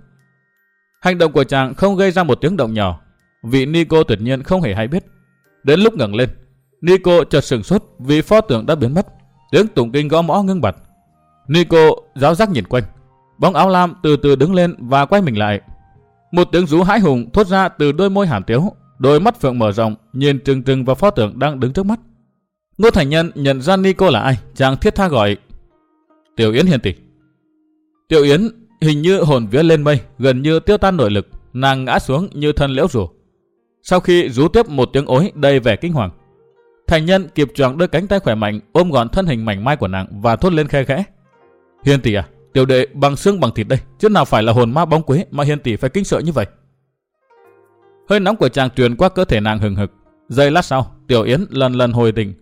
Hành động của chàng không gây ra một tiếng động nhỏ, vị Nico tuyệt nhiên không hề hay biết. Đến lúc ngẩng lên, Nico chợt sừng sốt vì pho tượng đã biến mất, tiếng tụng kinh gõ mõ ngưng bặt. Nico giáo giác nhìn quanh, bóng áo lam từ từ đứng lên và quay mình lại. Một tiếng rú hãi hùng thốt ra từ đôi môi hàm tiếu, đôi mắt phượng mở rộng, nhìn trừng trừng vào pho tượng đang đứng trước mắt. Ngô Thành Nhân nhận ra Nico là ai, chàng thiết tha gọi. Tiểu Yến hiền tỷ. Tiểu Yến hình như hồn vía lên mây, gần như tiêu tan nội lực, nàng ngã xuống như thân liễu rủ. Sau khi rú tiếp một tiếng ối đầy vẻ kinh hoàng, thành nhân kịp choàng đôi cánh tay khỏe mạnh ôm gọn thân hình mảnh mai của nàng và thốt lên khe khẽ. Hiền tỷ à, tiểu đệ bằng xương bằng thịt đây, chứ nào phải là hồn ma bóng quế mà hiền tỷ phải kinh sợ như vậy. Hơi nóng của chàng truyền qua cơ thể nàng hừng hực. Giây lát sau, Tiểu Yến lần lần hồi tình.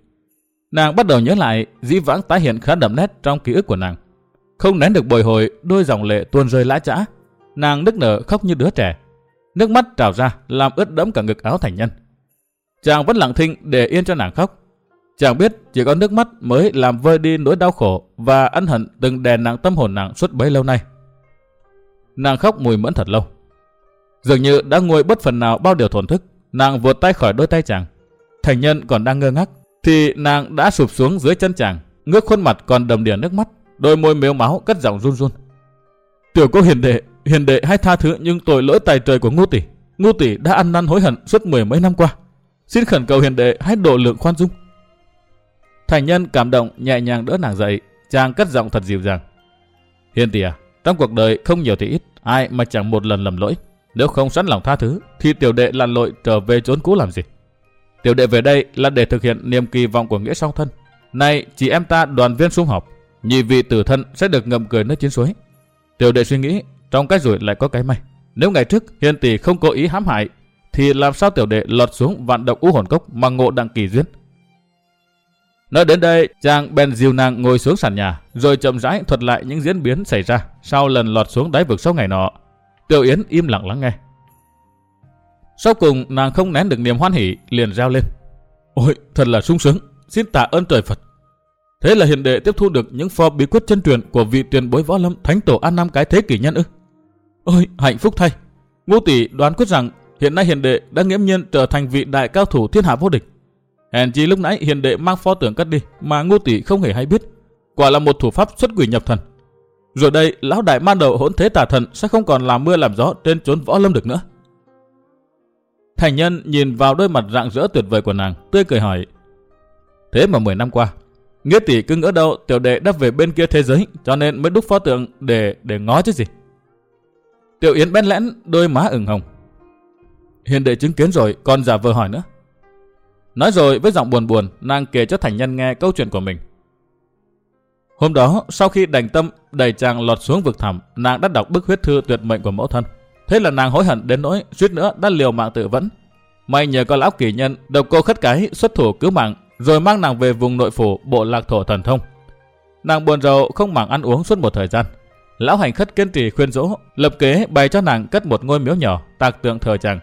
Nàng bắt đầu nhớ lại dĩ vãng tái hiện khá đậm nét trong ký ức của nàng. Không nén được bồi hồi, đôi dòng lệ tuôn rơi lã chã. Nàng nức nở khóc như đứa trẻ. Nước mắt trào ra làm ướt đẫm cả ngực áo thành nhân. Chàng vẫn lặng thinh để yên cho nàng khóc. Chàng biết chỉ có nước mắt mới làm vơi đi nỗi đau khổ và ân hận từng đè nặng tâm hồn nàng suốt bấy lâu nay. Nàng khóc mùi mẫn thật lâu. Dường như đã nguôi bất phần nào bao điều thổn thức, nàng vượt tay khỏi đôi tay chàng. Thành nhân còn đang ngơ ngác, thì nàng đã sụp xuống dưới chân chàng, ngước khuôn mặt còn đầm đìa nước mắt, đôi môi mếu máu cất giọng run run. Tiểu cô hiền đệ, hiền đệ hãy tha thứ nhưng tội lỗi tài trời của ngu tỷ. Ngu tỷ đã ăn năn hối hận suốt mười mấy năm qua. Xin khẩn cầu hiền đệ hãy độ lượng khoan dung. Thành nhân cảm động nhẹ nhàng đỡ nàng dậy, chàng cất giọng thật dịu dàng. Hiền tỷ à, trong cuộc đời không nhiều thì ít, ai mà chẳng một lần lầm lỗi. Nếu không sẵn lòng tha thứ, thì tiểu đệ lặn lội trở về trốn cũ làm gì? Tiểu đệ về đây là để thực hiện niềm kỳ vọng của nghĩa song thân. Nay chỉ em ta đoàn viên sum họp, nhị vị tử thân sẽ được ngậm cười nơi chiến suối. Tiểu đệ suy nghĩ, trong cái rủi lại có cái may. Nếu ngày trước hiền tỷ không cố ý hãm hại, thì làm sao tiểu đệ lọt xuống vạn động u hồn cốc mà ngộ đặng kỳ duyên? Nói đến đây, chàng bèn dìu nàng ngồi xuống sàn nhà, rồi chậm rãi thuật lại những diễn biến xảy ra sau lần lọt xuống đáy vực sâu ngày nọ. Tiểu Yến im lặng lắng nghe. Sau cùng nàng không nén được niềm hoan hỉ, liền reo lên. Ôi, thật là sung sướng, xin tạ ơn trời Phật. Thế là hiền đệ tiếp thu được những pho bí quyết chân truyền của vị tuyển bối võ lâm thánh tổ an nam cái thế kỷ nhân ư. Ôi, hạnh phúc thay. Ngô tỷ đoán quyết rằng hiện nay hiền đệ đã nghiễm nhiên trở thành vị đại cao thủ thiên hạ vô địch. Hèn chi lúc nãy hiền đệ mang pho tưởng cất đi mà ngô tỷ không hề hay biết. Quả là một thủ pháp xuất quỷ nhập thần. Rồi đây, lão đại man đầu hỗn thế tà thần sẽ không còn làm mưa làm gió trên chốn võ lâm được nữa. Thành nhân nhìn vào đôi mặt rạng rỡ tuyệt vời của nàng, tươi cười hỏi. Thế mà 10 năm qua, nghĩa tỷ cứ ngỡ đâu tiểu đệ đã về bên kia thế giới, cho nên mới đúc pho tượng để để ngó chứ gì. Tiểu Yến bén lẽn, đôi má ửng hồng. Hiền đệ chứng kiến rồi, còn giả vờ hỏi nữa. Nói rồi với giọng buồn buồn, nàng kể cho thành nhân nghe câu chuyện của mình. Hôm đó, sau khi đành tâm đẩy chàng lọt xuống vực thẳm, nàng đã đọc bức huyết thư tuyệt mệnh của mẫu thân. Thế là nàng hối hận đến nỗi suýt nữa đã liều mạng tự vẫn. May nhờ có lão kỳ nhân độc cô khất cái xuất thủ cứu mạng, rồi mang nàng về vùng nội phủ bộ lạc thổ thần thông. Nàng buồn rầu không màng ăn uống suốt một thời gian. Lão hành khất kiên trì khuyên dỗ, lập kế bày cho nàng cất một ngôi miếu nhỏ, tạc tượng thờ chàng.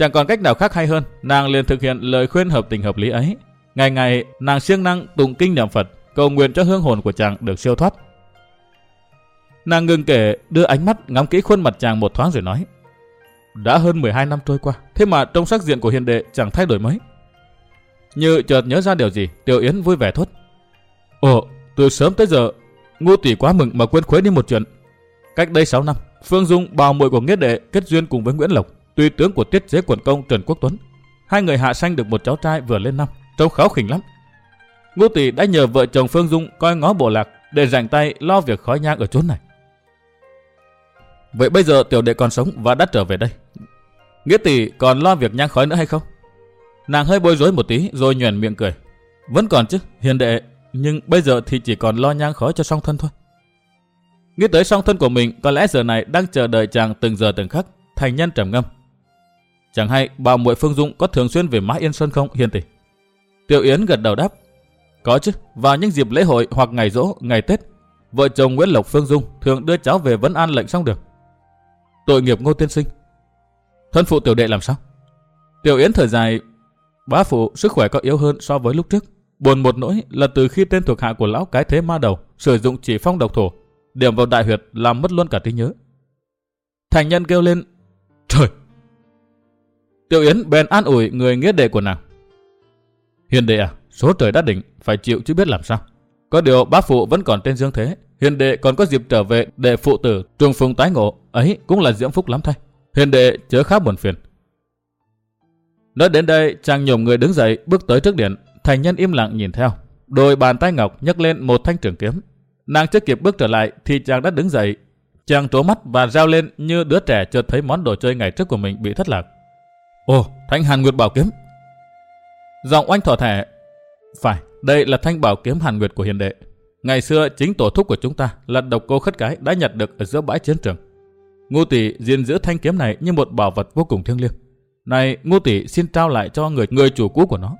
Chẳng còn cách nào khác hay hơn, nàng liền thực hiện lời khuyên hợp tình hợp lý ấy. Ngày ngày, nàng siêng năng tụng kinh niệm Phật, cầu nguyện cho hương hồn của chàng được siêu thoát. Nàng ngừng kể, đưa ánh mắt ngắm kỹ khuôn mặt chàng một thoáng rồi nói. Đã hơn 12 năm trôi qua, thế mà trong sắc diện của hiền đệ chẳng thay đổi mấy. Như chợt nhớ ra điều gì, Tiểu Yến vui vẻ thốt. Ồ, từ sớm tới giờ, ngu tỷ quá mừng mà quên khuấy đi một chuyện. Cách đây 6 năm, Phương Dung bào muội của nghĩa đệ kết duyên cùng với Nguyễn Lộc, tùy tướng của tiết chế quận công Trần Quốc Tuấn. Hai người hạ sanh được một cháu trai vừa lên năm, trông kháu khỉnh lắm. Ngô tỷ đã nhờ vợ chồng Phương Dung coi ngó bộ lạc để rảnh tay lo việc khói nhang ở chốn này. Vậy bây giờ tiểu đệ còn sống và đã trở về đây. Nghĩa tỷ còn lo việc nhang khói nữa hay không? Nàng hơi bối rối một tí rồi nhoẻn miệng cười. Vẫn còn chứ, hiền đệ, nhưng bây giờ thì chỉ còn lo nhang khói cho song thân thôi. Nghĩ tới song thân của mình, có lẽ giờ này đang chờ đợi chàng từng giờ từng khắc, thành nhân trầm ngâm. Chẳng hay bà muội Phương Dung có thường xuyên về Mã Yên Sơn không, hiền tỷ? Tiểu Yến gật đầu đáp. Có chứ, vào những dịp lễ hội hoặc ngày rỗ, ngày Tết, vợ chồng Nguyễn Lộc Phương Dung thường đưa cháu về vấn an lệnh xong được. Tội nghiệp Ngô Tiên Sinh. Thân phụ tiểu đệ làm sao? Tiểu Yến thở dài, bá phụ sức khỏe có yếu hơn so với lúc trước. Buồn một nỗi là từ khi tên thuộc hạ của lão cái thế ma đầu sử dụng chỉ phong độc thổ, điểm vào đại huyệt làm mất luôn cả trí nhớ. Thành nhân kêu lên, trời! Tiểu Yến bèn an ủi người nghĩa đệ của nàng. Hiền đệ à, số trời đã định, phải chịu chứ biết làm sao. Có điều bá phụ vẫn còn tên dương thế, hiền đệ còn có dịp trở về để phụ tử trùng phùng tái ngộ, ấy cũng là diễm phúc lắm thay. Hiền đệ chớ khá buồn phiền. Nói đến đây, chàng nhổm người đứng dậy bước tới trước điện, thành nhân im lặng nhìn theo. Đôi bàn tay ngọc nhấc lên một thanh trường kiếm. Nàng chưa kịp bước trở lại thì chàng đã đứng dậy, Chàng trố mắt và reo lên như đứa trẻ chợt thấy món đồ chơi ngày trước của mình bị thất lạc. Ồ, thanh hàn nguyệt bảo kiếm. Giọng oanh thỏ thẻ. Phải, đây là thanh bảo kiếm hàn nguyệt của hiền đệ. Ngày xưa chính tổ thúc của chúng ta là độc cô khất cái đã nhặt được ở giữa bãi chiến trường. Ngô tỷ gìn giữ thanh kiếm này như một bảo vật vô cùng thiêng liêng. Này, Ngô tỷ xin trao lại cho người người chủ cũ của nó.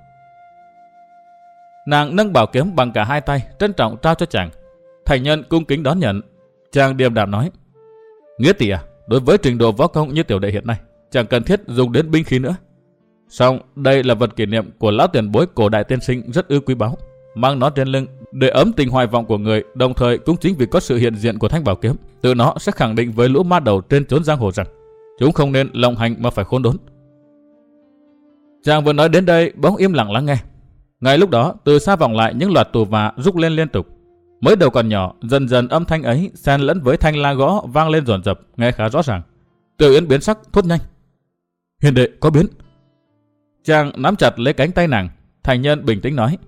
Nàng nâng bảo kiếm bằng cả hai tay, trân trọng trao cho chàng. Thành nhân cung kính đón nhận. Chàng điềm đạm nói. Nghĩa tỷ à, đối với trình độ võ công như tiểu đệ hiện nay, chẳng cần thiết dùng đến binh khí nữa. Xong, đây là vật kỷ niệm của lão tiền bối cổ đại tiên sinh rất ư quý báu. Mang nó trên lưng để ấm tình hoài vọng của người, đồng thời cũng chính vì có sự hiện diện của thanh bảo kiếm, từ nó sẽ khẳng định với lũ ma đầu trên chốn giang hồ rằng chúng không nên lòng hành mà phải khôn đốn. Chàng vừa nói đến đây, bỗng im lặng lắng nghe. Ngay lúc đó, từ xa vọng lại những loạt tù và rúc lên liên tục. Mới đầu còn nhỏ, dần dần âm thanh ấy xen lẫn với thanh la gõ vang lên dồn dập, nghe khá rõ ràng. Tiểu Yến biến sắc thốt nhanh. Hiền đệ có biến. Chàng nắm chặt lấy cánh tay nàng, thành nhân bình tĩnh nói.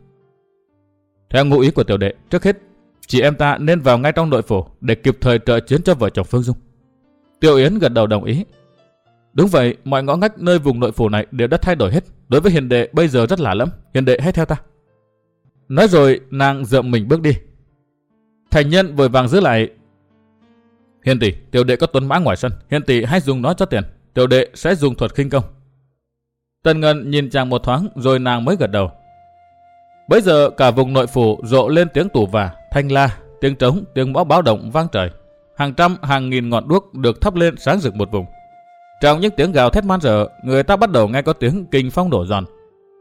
Theo ngụ ý của tiểu đệ, trước hết, chị em ta nên vào ngay trong nội phủ để kịp thời trợ chiến cho vợ chồng Phương Dung. Tiểu Yến gật đầu đồng ý. Đúng vậy, mọi ngõ ngách nơi vùng nội phủ này đều đã thay đổi hết. Đối với hiền đệ bây giờ rất lạ lắm. Hiền đệ hãy theo ta. Nói rồi, nàng dợm mình bước đi. Thành nhân vội vàng giữ lại. Hiền tỷ, tiểu đệ có tuấn mã ngoài sân. Hiền tỷ hãy dùng nó cho tiền. Tiểu đệ sẽ dùng thuật khinh công. Tần Ngân nhìn chàng một thoáng rồi nàng mới gật đầu. Bây giờ cả vùng nội phủ rộ lên tiếng tủ và, thanh la, tiếng trống, tiếng mõ báo động vang trời. Hàng trăm, hàng nghìn ngọn đuốc được thắp lên sáng rực một vùng. Trong những tiếng gào thét man rợ, người ta bắt đầu nghe có tiếng kinh phong đổ giòn.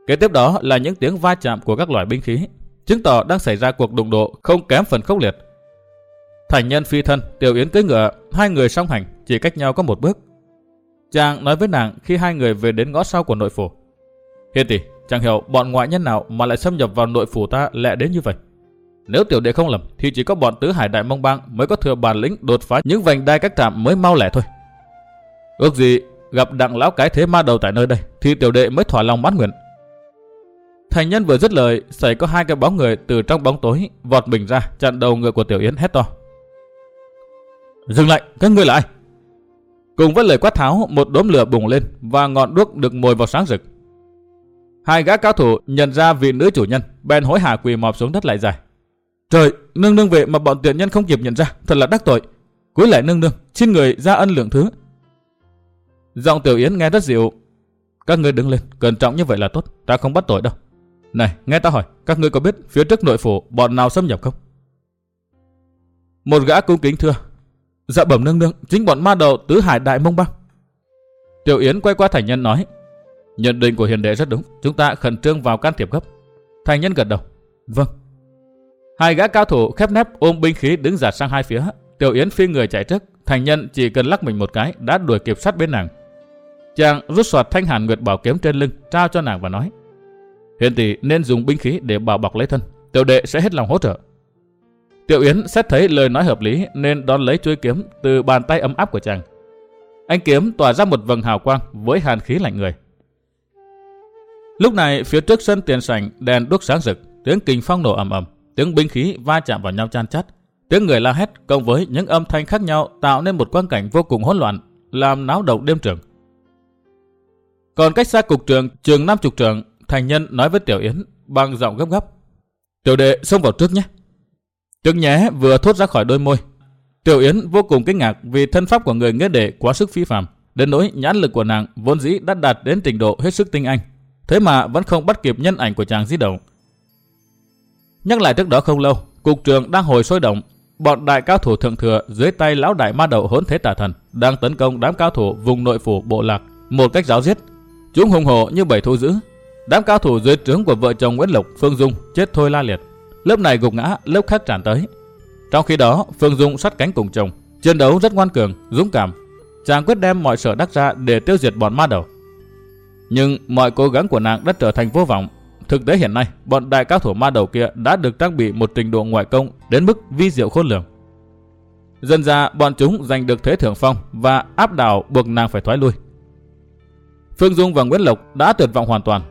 Kế tiếp đó là những tiếng va chạm của các loại binh khí, chứng tỏ đang xảy ra cuộc đụng độ không kém phần khốc liệt. Thành nhân phi thân, tiểu yến cưỡi ngựa, hai người song hành, chỉ cách nhau có một bước. Chàng nói với nàng khi hai người về đến ngõ sau của nội phủ. Hiền tỷ, chẳng hiểu bọn ngoại nhân nào mà lại xâm nhập vào nội phủ ta lẹ đến như vậy. Nếu tiểu đệ không lầm thì chỉ có bọn tứ hải đại mông bang mới có thừa bản lĩnh đột phá những vành đai các trạm mới mau lẻ thôi. Ước gì gặp đặng lão cái thế ma đầu tại nơi đây thì tiểu đệ mới thỏa lòng mãn nguyện. Thành nhân vừa dứt lời, xảy có hai cái bóng người từ trong bóng tối vọt mình ra chặn đầu người của tiểu yến hét to. Dừng lại, các ngươi là ai? Cùng với lời quát tháo, một đốm lửa bùng lên và ngọn đuốc được mồi vào sáng rực. Hai gã cao thủ nhận ra vị nữ chủ nhân, bèn hối hả quỳ mọp xuống đất lại dài. Trời, nương nương về mà bọn tiện nhân không kịp nhận ra, thật là đắc tội. Cúi lại nương nương, xin người ra ân lượng thứ. Giọng Tiểu Yến nghe rất dịu. Các ngươi đứng lên, cẩn trọng như vậy là tốt, ta không bắt tội đâu. Này, nghe ta hỏi, các ngươi có biết phía trước nội phủ bọn nào xâm nhập không? Một gã cung kính thưa. Dạ bẩm nương nương, chính bọn ma đầu tứ hải đại mông băng. Tiểu Yến quay qua thành nhân nói. Nhận định của hiền đệ rất đúng, chúng ta khẩn trương vào can thiệp gấp. Thành nhân gật đầu. Vâng. Hai gã cao thủ khép nép ôm binh khí đứng giạt sang hai phía. Tiểu Yến phi người chạy trước, thành nhân chỉ cần lắc mình một cái đã đuổi kịp sát bên nàng. Chàng rút soạt thanh hàn nguyệt bảo kiếm trên lưng, trao cho nàng và nói. Hiền tỷ nên dùng binh khí để bảo bọc lấy thân, tiểu đệ sẽ hết lòng hỗ trợ. Tiểu Yến xét thấy lời nói hợp lý nên đón lấy chuôi kiếm từ bàn tay ấm áp của chàng. Anh kiếm tỏa ra một vầng hào quang với hàn khí lạnh người. Lúc này phía trước sân tiền sảnh đèn đuốc sáng rực, tiếng kình phong nổ ầm ầm, tiếng binh khí va chạm vào nhau chan chát, tiếng người la hét cộng với những âm thanh khác nhau tạo nên một quang cảnh vô cùng hỗn loạn, làm náo động đêm trường. Còn cách xa cục trường trường năm chục trường, thành nhân nói với Tiểu Yến bằng giọng gấp gáp. Tiểu đệ xông vào trước nhé. Tiếng nhé vừa thốt ra khỏi đôi môi. Tiểu Yến vô cùng kinh ngạc vì thân pháp của người nghĩa đệ quá sức phi phàm, đến nỗi nhãn lực của nàng vốn dĩ đã đạt đến trình độ hết sức tinh anh, thế mà vẫn không bắt kịp nhân ảnh của chàng di động. Nhắc lại trước đó không lâu, cục trường đang hồi sôi động, bọn đại cao thủ thượng thừa dưới tay lão đại ma đầu hỗn thế tà thần đang tấn công đám cao thủ vùng nội phủ bộ lạc một cách giáo giết. Chúng hùng hổ như bảy thú dữ. Đám cao thủ dưới trướng của vợ chồng Nguyễn Lộc, Phương Dung chết thôi la liệt. Lớp này gục ngã, lớp khác tràn tới. Trong khi đó, Phương Dung sát cánh cùng chồng, chiến đấu rất ngoan cường, dũng cảm. Chàng quyết đem mọi sở đắc ra để tiêu diệt bọn ma đầu. Nhưng mọi cố gắng của nàng đã trở thành vô vọng. Thực tế hiện nay, bọn đại cao thủ ma đầu kia đã được trang bị một trình độ ngoại công đến mức vi diệu khôn lường. Dần ra, bọn chúng giành được thế thượng phong và áp đảo buộc nàng phải thoái lui. Phương Dung và Nguyễn Lộc đã tuyệt vọng hoàn toàn.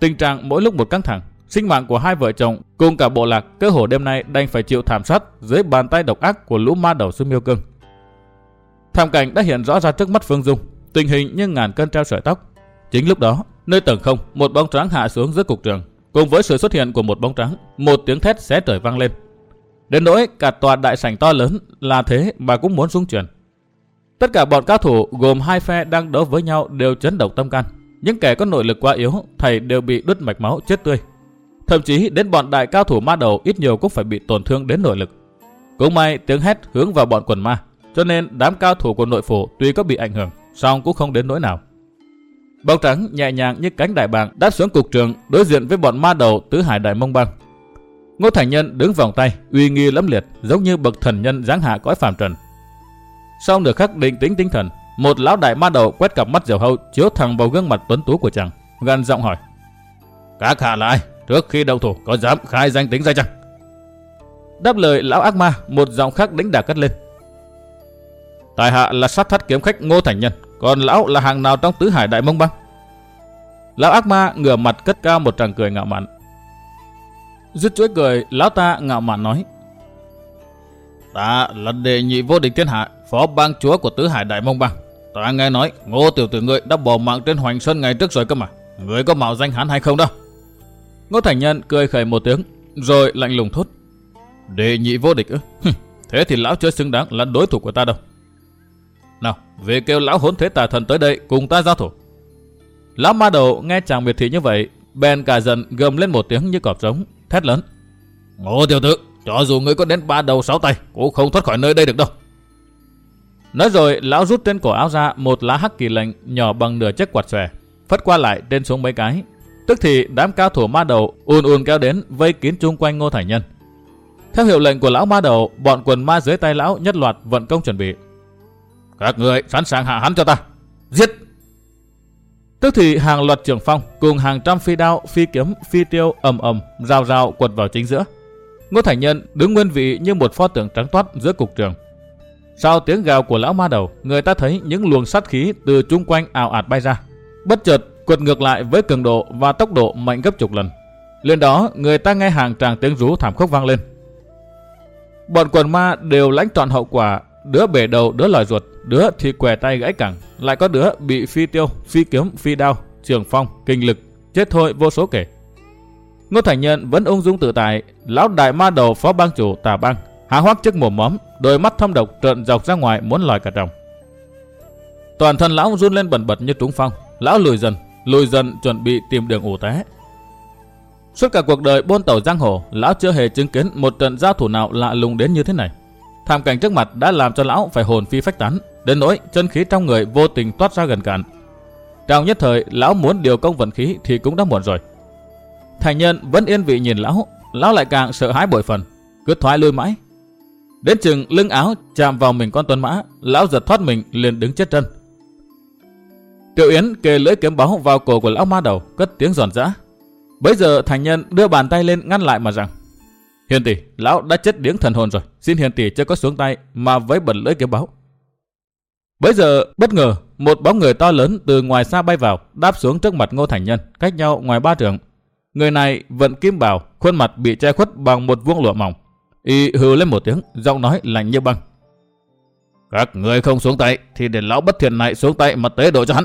Tình trạng mỗi lúc một căng thẳng, sinh mạng của hai vợ chồng cùng cả bộ lạc cơ hồ đêm nay đành phải chịu thảm sát dưới bàn tay độc ác của lũ ma đầu sư miêu cưng. Thảm cảnh đã hiện rõ ra trước mắt Phương Dung, tình hình như ngàn cân treo sợi tóc. Chính lúc đó, nơi tầng không, một bóng trắng hạ xuống giữa cục trường, cùng với sự xuất hiện của một bóng trắng, một tiếng thét xé trời vang lên. Đến nỗi cả tòa đại sảnh to lớn là thế mà cũng muốn xuống chuyển. Tất cả bọn cao thủ gồm hai phe đang đấu với nhau đều chấn động tâm can. Những kẻ có nội lực quá yếu, thầy đều bị đứt mạch máu chết tươi. Thậm chí đến bọn đại cao thủ ma đầu ít nhiều cũng phải bị tổn thương đến nội lực. Cũng may tiếng hét hướng vào bọn quần ma, cho nên đám cao thủ của nội phủ tuy có bị ảnh hưởng, song cũng không đến nỗi nào. Bóng trắng nhẹ nhàng như cánh đại bàng đáp xuống cục trường đối diện với bọn ma đầu tứ hải đại mông băng. Ngô Thành Nhân đứng vòng tay, uy nghi lẫm liệt, giống như bậc thần nhân giáng hạ cõi phàm trần. Sau nửa khắc định tĩnh tinh thần, một lão đại ma đầu quét cặp mắt dầu hâu chiếu thẳng vào gương mặt tuấn tú của chàng, gằn giọng hỏi: "Các hạ là ai? Trước khi động thủ có dám khai danh tính ra chăng?" Đáp lời lão ác ma, một giọng khác đánh đà cất lên. Tài hạ là sát thắt kiếm khách Ngô Thành Nhân, còn lão là hàng nào trong tứ hải đại mông băng? Lão ác ma ngửa mặt cất cao một tràng cười ngạo mạn. Dứt chuỗi cười, lão ta ngạo mạn nói. Ta là đệ nhị vô địch thiên hạ, phó bang chúa của tứ hải đại mông băng. Ta nghe nói ngô tiểu tử ngươi đã bỏ mạng trên hoành sơn ngày trước rồi cơ mà. Ngươi có mạo danh hắn hay không đâu? Ngô Thành Nhân cười khẩy một tiếng, rồi lạnh lùng thốt. Đệ nhị vô địch ư? Thế thì lão chưa xứng đáng là đối thủ của ta đâu. Nào, về kêu lão hỗn thế tà thần tới đây cùng ta giao thủ. Lão ma đầu nghe chàng biệt thị như vậy, bèn cả giận gầm lên một tiếng như cọp trống, thét lớn. Ngô tiểu tử, cho dù ngươi có đến ba đầu sáu tay, cũng không thoát khỏi nơi đây được đâu. Nói rồi, lão rút trên cổ áo ra một lá hắc kỳ lệnh nhỏ bằng nửa chiếc quạt xòe, phất qua lại trên xuống mấy cái. Tức thì đám cao thủ ma đầu ùn ùn kéo đến vây kín chung quanh Ngô Thành Nhân. Theo hiệu lệnh của lão ma đầu, bọn quần ma dưới tay lão nhất loạt vận công chuẩn bị. Các người sẵn sàng hạ hắn cho ta. Giết! Tức thì hàng loạt trường phong cùng hàng trăm phi đao, phi kiếm, phi tiêu ầm ầm rào rào quật vào chính giữa. Ngô Thành Nhân đứng nguyên vị như một pho tượng trắng toát giữa cục trường. Sau tiếng gào của lão ma đầu, người ta thấy những luồng sát khí từ chung quanh ảo ạt bay ra. Bất chợt quật ngược lại với cường độ và tốc độ mạnh gấp chục lần. Lên đó, người ta nghe hàng tràng tiếng rú thảm khốc vang lên. Bọn quần ma đều lãnh trọn hậu quả, đứa bể đầu, đứa lòi ruột, đứa thì què tay gãy cẳng, lại có đứa bị phi tiêu, phi kiếm, phi đao, trường phong, kinh lực, chết thôi vô số kể. Ngô Thành Nhân vẫn ung dung tự tại, lão đại ma đầu phó bang chủ tà bang, há hoác trước mồm móm, đôi mắt thâm độc trợn dọc ra ngoài muốn lòi cả tròng. Toàn thân lão run lên bẩn bật như trúng phong, lão lùi dần, lùi dần chuẩn bị tìm đường ủ té. Suốt cả cuộc đời buôn tàu giang hồ, lão chưa hề chứng kiến một trận giao thủ nào lạ lùng đến như thế này. Thảm cảnh trước mặt đã làm cho lão phải hồn phi phách tán, đến nỗi chân khí trong người vô tình toát ra gần cạn. Trong nhất thời, lão muốn điều công vận khí thì cũng đã muộn rồi. Thành nhân vẫn yên vị nhìn lão, lão lại càng sợ hãi bội phần, cứ thoái lui mãi. Đến chừng lưng áo chạm vào mình con tuấn mã, lão giật thoát mình liền đứng chết chân. Tiểu Yến kề lưỡi kiếm báo vào cổ của lão ma đầu, cất tiếng giòn giã. Bây giờ thành nhân đưa bàn tay lên ngăn lại mà rằng Hiền tỷ, lão đã chết điếng thần hồn rồi, xin hiền tỷ chưa có xuống tay mà với bẩn lưỡi kiếm báo. Bây giờ bất ngờ một bóng người to lớn từ ngoài xa bay vào, đáp xuống trước mặt Ngô Thành Nhân, cách nhau ngoài ba trường. Người này vận kim bào, khuôn mặt bị che khuất bằng một vuông lụa mỏng. Y hừ lên một tiếng, giọng nói lạnh như băng. Các người không xuống tay thì để lão bất thiện này xuống tay mà tế độ cho hắn.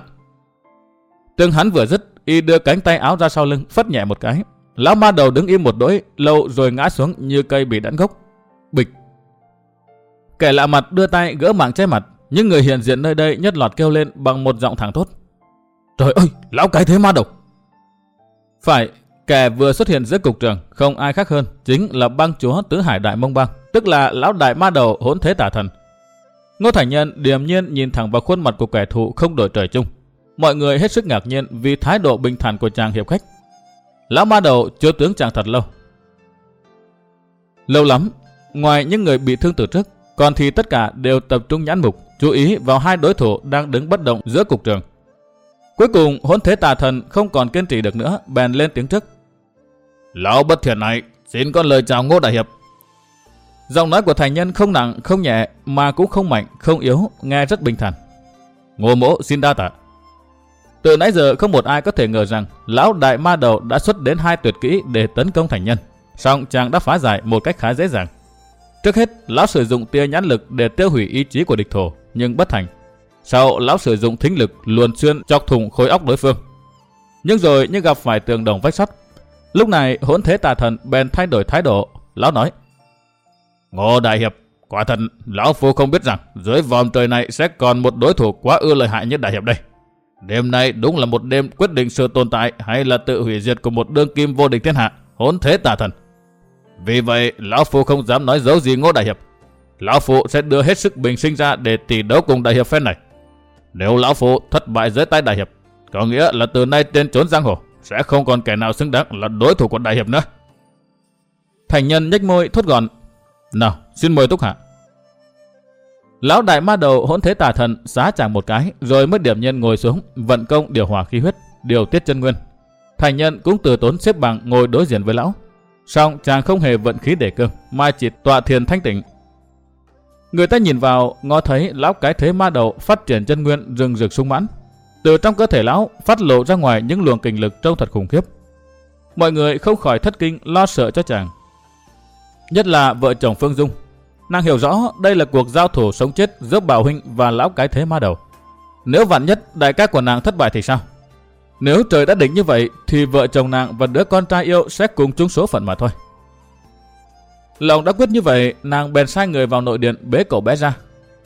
Tương hắn vừa dứt, y đưa cánh tay áo ra sau lưng, phất nhẹ một cái. Lão ma đầu đứng im một đỗi, lâu rồi ngã xuống như cây bị đắn gốc. Bịch. Kẻ lạ mặt đưa tay gỡ mạng che mặt, những người hiện diện nơi đây nhất loạt kêu lên bằng một giọng thẳng thốt. Trời ơi, lão cái thế ma đầu. Phải, kẻ vừa xuất hiện giữa cục trường, không ai khác hơn, chính là băng chúa tứ hải đại mông băng, tức là lão đại ma đầu hỗn thế tả thần. Ngô Thành Nhân điềm nhiên nhìn thẳng vào khuôn mặt của kẻ thù không đổi trời chung. Mọi người hết sức ngạc nhiên vì thái độ bình thản của chàng hiệp khách. Lão ma đầu chưa tướng chàng thật lâu. Lâu lắm, ngoài những người bị thương từ trước, còn thì tất cả đều tập trung nhãn mục, chú ý vào hai đối thủ đang đứng bất động giữa cục trường. Cuối cùng, hỗn thế tà thần không còn kiên trì được nữa, bèn lên tiếng trước. Lão bất thiện này, xin con lời chào ngô đại hiệp. Giọng nói của thành nhân không nặng, không nhẹ, mà cũng không mạnh, không yếu, nghe rất bình thản. Ngô mỗ xin đa tạ. Từ nãy giờ không một ai có thể ngờ rằng lão đại ma đầu đã xuất đến hai tuyệt kỹ để tấn công thành nhân. Song chàng đã phá giải một cách khá dễ dàng. Trước hết, lão sử dụng tia nhãn lực để tiêu hủy ý chí của địch thổ, nhưng bất thành. Sau lão sử dụng thính lực luồn xuyên chọc thủng khối óc đối phương. Nhưng rồi như gặp phải tường đồng vách sắt. Lúc này hỗn thế tà thần bèn thay đổi thái độ. Lão nói. Ngô Đại Hiệp, quả thật Lão Phu không biết rằng dưới vòm trời này sẽ còn một đối thủ quá ư lợi hại như Đại Hiệp đây. Đêm nay đúng là một đêm quyết định sự tồn tại hay là tự hủy diệt của một đương kim vô địch thiên hạ, hỗn thế tà thần. Vì vậy, Lão Phu không dám nói dấu gì Ngô Đại Hiệp. Lão Phu sẽ đưa hết sức bình sinh ra để tỷ đấu cùng Đại Hiệp phen này. Nếu Lão Phu thất bại dưới tay Đại Hiệp, có nghĩa là từ nay trên trốn giang hồ, sẽ không còn kẻ nào xứng đáng là đối thủ của Đại Hiệp nữa. Thành nhân nhếch môi thốt gọn. Nào, xin mời Túc Hạ. Lão đại ma đầu hỗn thế tà thần xá chàng một cái, rồi mới điểm nhân ngồi xuống, vận công điều hòa khí huyết, điều tiết chân nguyên. Thành nhân cũng từ tốn xếp bằng ngồi đối diện với lão. Xong chàng không hề vận khí để cương, mà chỉ tọa thiền thanh tịnh. Người ta nhìn vào, ngó thấy lão cái thế ma đầu phát triển chân nguyên rừng rực sung mãn. Từ trong cơ thể lão phát lộ ra ngoài những luồng kinh lực trông thật khủng khiếp. Mọi người không khỏi thất kinh lo sợ cho chàng. Nhất là vợ chồng Phương Dung. Nàng hiểu rõ đây là cuộc giao thủ sống chết giữa Bảo Huynh và lão cái thế ma đầu. Nếu vạn nhất đại ca của nàng thất bại thì sao? Nếu trời đã định như vậy thì vợ chồng nàng và đứa con trai yêu sẽ cùng chung số phận mà thôi. Lòng đã quyết như vậy, nàng bèn sai người vào nội điện bế cậu bé ra.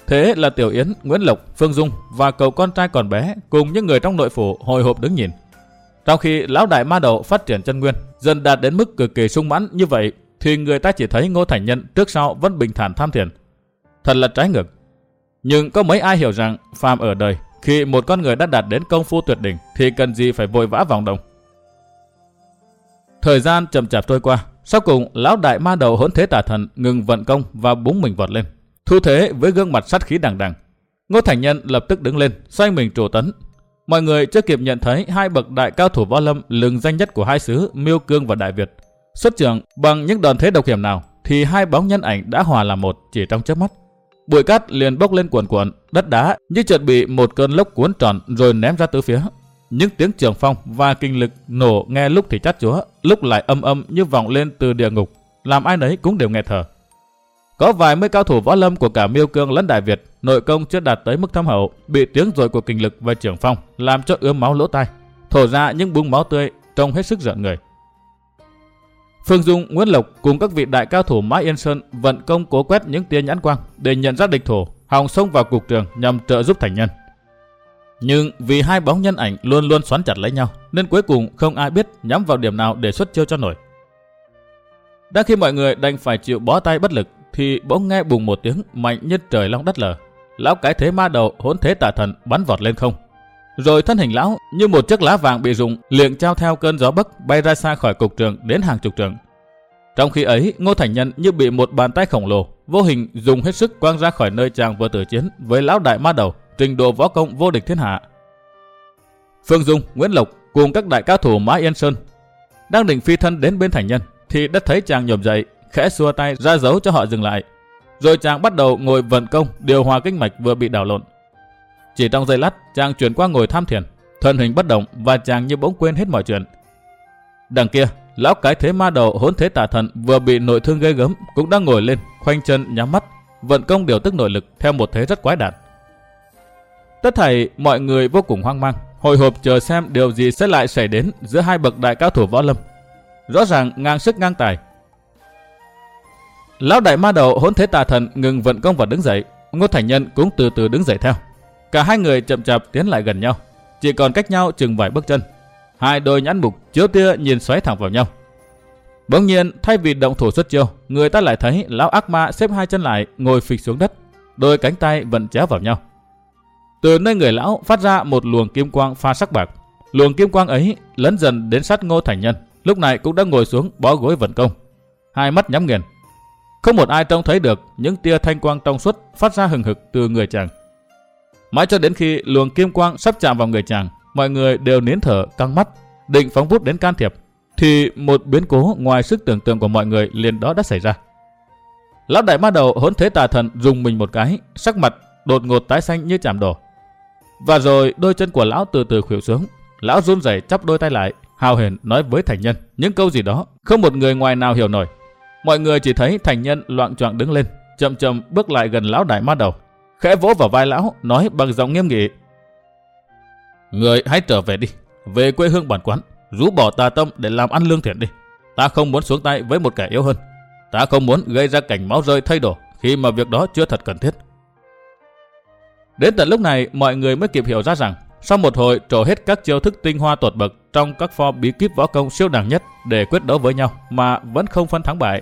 Thế là Tiểu Yến, Nguyễn Lộc, Phương Dung và cậu con trai còn bé cùng những người trong nội phủ hồi hộp đứng nhìn. Trong khi lão đại ma đầu phát triển chân nguyên, dần đạt đến mức cực kỳ sung mãn như vậy, thì người ta chỉ thấy Ngô Thành Nhân trước sau vẫn bình thản tham thiền. Thật là trái ngược. Nhưng có mấy ai hiểu rằng phàm ở đời khi một con người đã đạt đến công phu tuyệt đỉnh thì cần gì phải vội vã vòng đồng. Thời gian chậm chạp trôi qua, sau cùng lão đại ma đầu hỗn thế tà thần ngừng vận công và búng mình vọt lên. Thu thế với gương mặt sát khí đằng đằng. Ngô Thành Nhân lập tức đứng lên, xoay mình trổ tấn. Mọi người chưa kịp nhận thấy hai bậc đại cao thủ võ lâm lừng danh nhất của hai xứ Miêu Cương và Đại Việt. Xuất trường bằng những đòn thế độc hiểm nào thì hai bóng nhân ảnh đã hòa làm một chỉ trong chớp mắt. Bụi cát liền bốc lên cuồn cuộn, đất đá như chuẩn bị một cơn lốc cuốn tròn rồi ném ra tứ phía. Những tiếng trường phong và kinh lực nổ nghe lúc thì chát chúa, lúc lại âm âm như vọng lên từ địa ngục, làm ai nấy cũng đều nghe thở. Có vài mươi cao thủ võ lâm của cả Miêu Cương lẫn Đại Việt, nội công chưa đạt tới mức thâm hậu, bị tiếng rồi của kinh lực và trường phong làm cho ướm máu lỗ tai, thổ ra những búng máu tươi trông hết sức giận người. Phương Dung, Nguyễn Lộc cùng các vị đại cao thủ Mã Yên Sơn vận công cố quét những tia nhãn quang để nhận ra địch thủ, hòng xông vào cục trường nhằm trợ giúp thành nhân. Nhưng vì hai bóng nhân ảnh luôn luôn xoắn chặt lấy nhau, nên cuối cùng không ai biết nhắm vào điểm nào để xuất chiêu cho nổi. Đã khi mọi người đành phải chịu bó tay bất lực, thì bỗng nghe bùng một tiếng mạnh như trời long đất lở. Lão cái thế ma đầu hỗn thế tà thần bắn vọt lên không. Rồi thân hình lão như một chiếc lá vàng bị rụng liền trao theo cơn gió bấc bay ra xa khỏi cục trường đến hàng chục trường. Trong khi ấy, Ngô Thành Nhân như bị một bàn tay khổng lồ, vô hình dùng hết sức quăng ra khỏi nơi chàng vừa tử chiến với lão đại ma đầu, trình độ võ công vô địch thiên hạ. Phương Dung, Nguyễn Lộc cùng các đại cao thủ Mã Yên Sơn đang định phi thân đến bên Thành Nhân thì đã thấy chàng nhổm dậy, khẽ xua tay ra dấu cho họ dừng lại. Rồi chàng bắt đầu ngồi vận công điều hòa kinh mạch vừa bị đảo lộn. Chỉ trong giây lát, chàng chuyển qua ngồi tham thiền, thân hình bất động và chàng như bỗng quên hết mọi chuyện. Đằng kia, lão cái thế ma đầu hỗn thế tà thần vừa bị nội thương gây gớm cũng đang ngồi lên, khoanh chân nhắm mắt, vận công điều tức nội lực theo một thế rất quái đản. Tất thảy mọi người vô cùng hoang mang, hồi hộp chờ xem điều gì sẽ lại xảy đến giữa hai bậc đại cao thủ võ lâm. Rõ ràng ngang sức ngang tài. Lão đại ma đầu hỗn thế tà thần ngừng vận công và đứng dậy, Ngô Thành Nhân cũng từ từ đứng dậy theo. Cả hai người chậm chạp tiến lại gần nhau, chỉ còn cách nhau chừng vài bước chân. Hai đôi nhãn mục chiếu tia nhìn xoáy thẳng vào nhau. Bỗng nhiên, thay vì động thủ xuất chiêu, người ta lại thấy lão ác ma xếp hai chân lại, ngồi phịch xuống đất, đôi cánh tay vẫn chéo vào nhau. Từ nơi người lão phát ra một luồng kim quang pha sắc bạc. Luồng kim quang ấy lấn dần đến sát Ngô Thành Nhân, lúc này cũng đã ngồi xuống bó gối vận công, hai mắt nhắm nghiền. Không một ai trông thấy được những tia thanh quang trong suốt phát ra hừng hực từ người chàng. Mãi cho đến khi luồng kim quang sắp chạm vào người chàng, mọi người đều nín thở, căng mắt, định phóng bút đến can thiệp, thì một biến cố ngoài sức tưởng tượng của mọi người liền đó đã xảy ra. Lão đại ma đầu hỗn thế tà thần dùng mình một cái, sắc mặt đột ngột tái xanh như chạm đổ. Và rồi đôi chân của lão từ từ khuỵu xuống, lão run rẩy chắp đôi tay lại, hào hển nói với thành nhân những câu gì đó, không một người ngoài nào hiểu nổi. Mọi người chỉ thấy thành nhân loạn choạng đứng lên, chậm chậm bước lại gần lão đại ma đầu, khẽ vỗ vào vai lão, nói bằng giọng nghiêm nghị. Người hãy trở về đi, về quê hương bản quán, rũ bỏ tà tâm để làm ăn lương thiện đi. Ta không muốn xuống tay với một kẻ yếu hơn. Ta không muốn gây ra cảnh máu rơi thay đổi khi mà việc đó chưa thật cần thiết. Đến tận lúc này, mọi người mới kịp hiểu ra rằng, sau một hồi trổ hết các chiêu thức tinh hoa tuột bậc trong các pho bí kíp võ công siêu đẳng nhất để quyết đấu với nhau mà vẫn không phân thắng bại.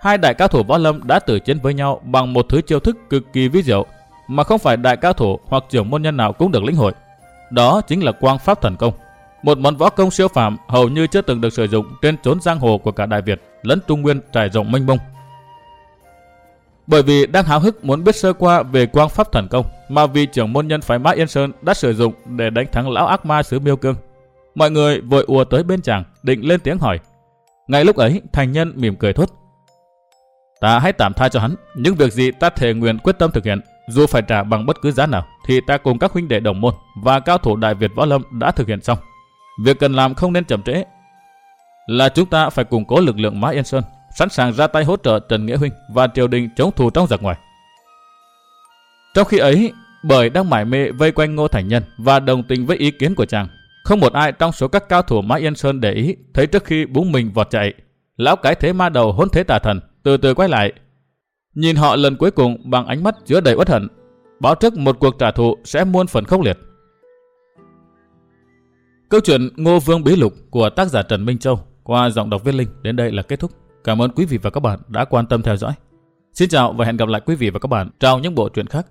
Hai đại cao thủ võ lâm đã tử chiến với nhau bằng một thứ chiêu thức cực kỳ vi diệu mà không phải đại cao thủ hoặc trưởng môn nhân nào cũng được lĩnh hội. Đó chính là quang pháp thần công. Một món võ công siêu phàm hầu như chưa từng được sử dụng trên chốn giang hồ của cả Đại Việt lẫn Trung Nguyên trải rộng mênh mông. Bởi vì đang háo hức muốn biết sơ qua về quang pháp thần công mà vị trưởng môn nhân phái Mã Yên Sơn đã sử dụng để đánh thắng lão ác ma xứ Miêu Cương. Mọi người vội ùa tới bên chàng, định lên tiếng hỏi. Ngay lúc ấy, thành nhân mỉm cười thốt. Ta hãy tạm tha cho hắn, những việc gì ta thề nguyện quyết tâm thực hiện, dù phải trả bằng bất cứ giá nào, thì ta cùng các huynh đệ đồng môn và cao thủ Đại Việt Võ Lâm đã thực hiện xong. Việc cần làm không nên chậm trễ, là chúng ta phải củng cố lực lượng Mã Yên Sơn, sẵn sàng ra tay hỗ trợ Trần Nghĩa Huynh và triều đình chống thù trong giặc ngoài. Trong khi ấy, bởi đang mải mê vây quanh Ngô Thành Nhân và đồng tình với ý kiến của chàng, không một ai trong số các cao thủ Mã Yên Sơn để ý thấy trước khi búng mình vọt chạy, lão cái thế ma đầu hôn thế tà thần từ từ quay lại. Nhìn họ lần cuối cùng bằng ánh mắt chứa đầy uất hận, báo trước một cuộc trả thù sẽ muôn phần khốc liệt. Câu chuyện Ngô Vương Bí Lục của tác giả Trần Minh Châu qua giọng đọc Viết Linh đến đây là kết thúc. Cảm ơn quý vị và các bạn đã quan tâm theo dõi. Xin chào và hẹn gặp lại quý vị và các bạn trong những bộ truyện khác.